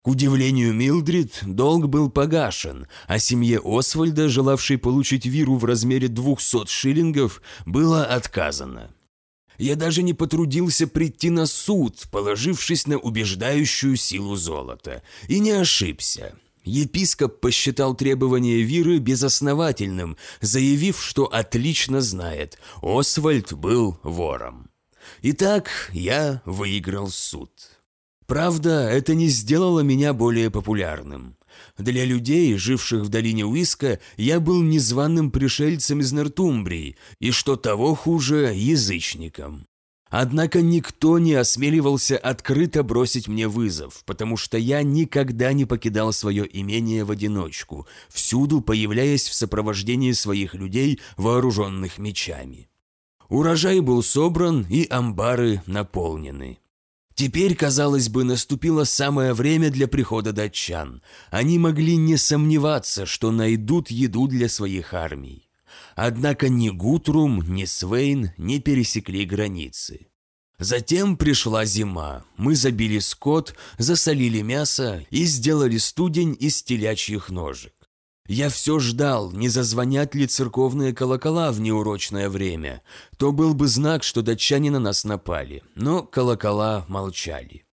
К удивлению Милдрид, долг был погашен, а семье Освальда, желавшей получить виру в размере 200 шиллингов, было отказано. Я даже не потрудился прийти на суд, положившись на убеждающую силу золота. И не ошибся. Епископ посчитал требование Виры безосновательным, заявив, что отлично знает, Освальд был вором. Итак, я выиграл суд. Правда, это не сделало меня более популярным. Для людей, живших в долине Уиска, я был незваным пришельцем из Нортумбрии и, что того хуже, язычником. Однако никто не осмеливался открыто бросить мне вызов, потому что я никогда не покидал свое имение в одиночку, всюду появляясь в сопровождении своих людей, вооруженных мечами. Урожай был собран и амбары наполнены. Теперь, казалось бы, наступило самое время для прихода датчан. Они могли не сомневаться, что найдут еду для своих армий. Однако ни Гутрум, ни Свейн не пересекли границы. Затем пришла зима. Мы забили скот, засолили мясо и сделали студень из телячьих ножек. Я все ждал, не зазвонят ли церковные колокола в неурочное время. То был бы знак, что датчане на нас напали, но колокола молчали.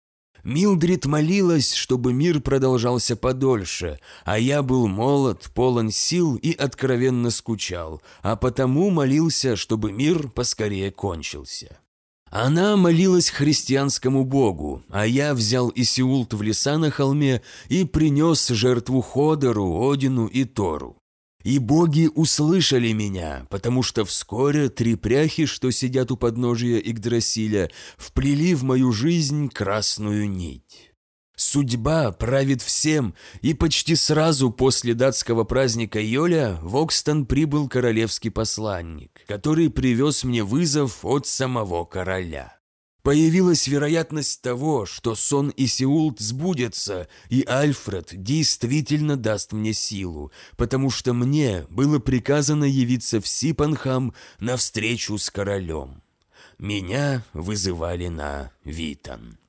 Милдрид молилась, чтобы мир продолжался подольше, а я был молод, полон сил и откровенно скучал, а потому молился, чтобы мир поскорее кончился. Она молилась христианскому богу, а я взял Исиулт в леса на холме и принес жертву Ходору, Одину и Тору. И боги услышали меня, потому что вскоре три пряхи, что сидят у подножия Игдрасиля, вплели в мою жизнь красную нить. Судьба правит всем, и почти сразу после датского праздника Йоля в Окстон прибыл королевский посланник, который привез мне вызов от самого короля. Появилась вероятность того, что сон Исиулт сбудется, и Альфред действительно даст мне силу, потому что мне было приказано явиться в Сипанхам на встречу с королем. Меня вызывали на Витан.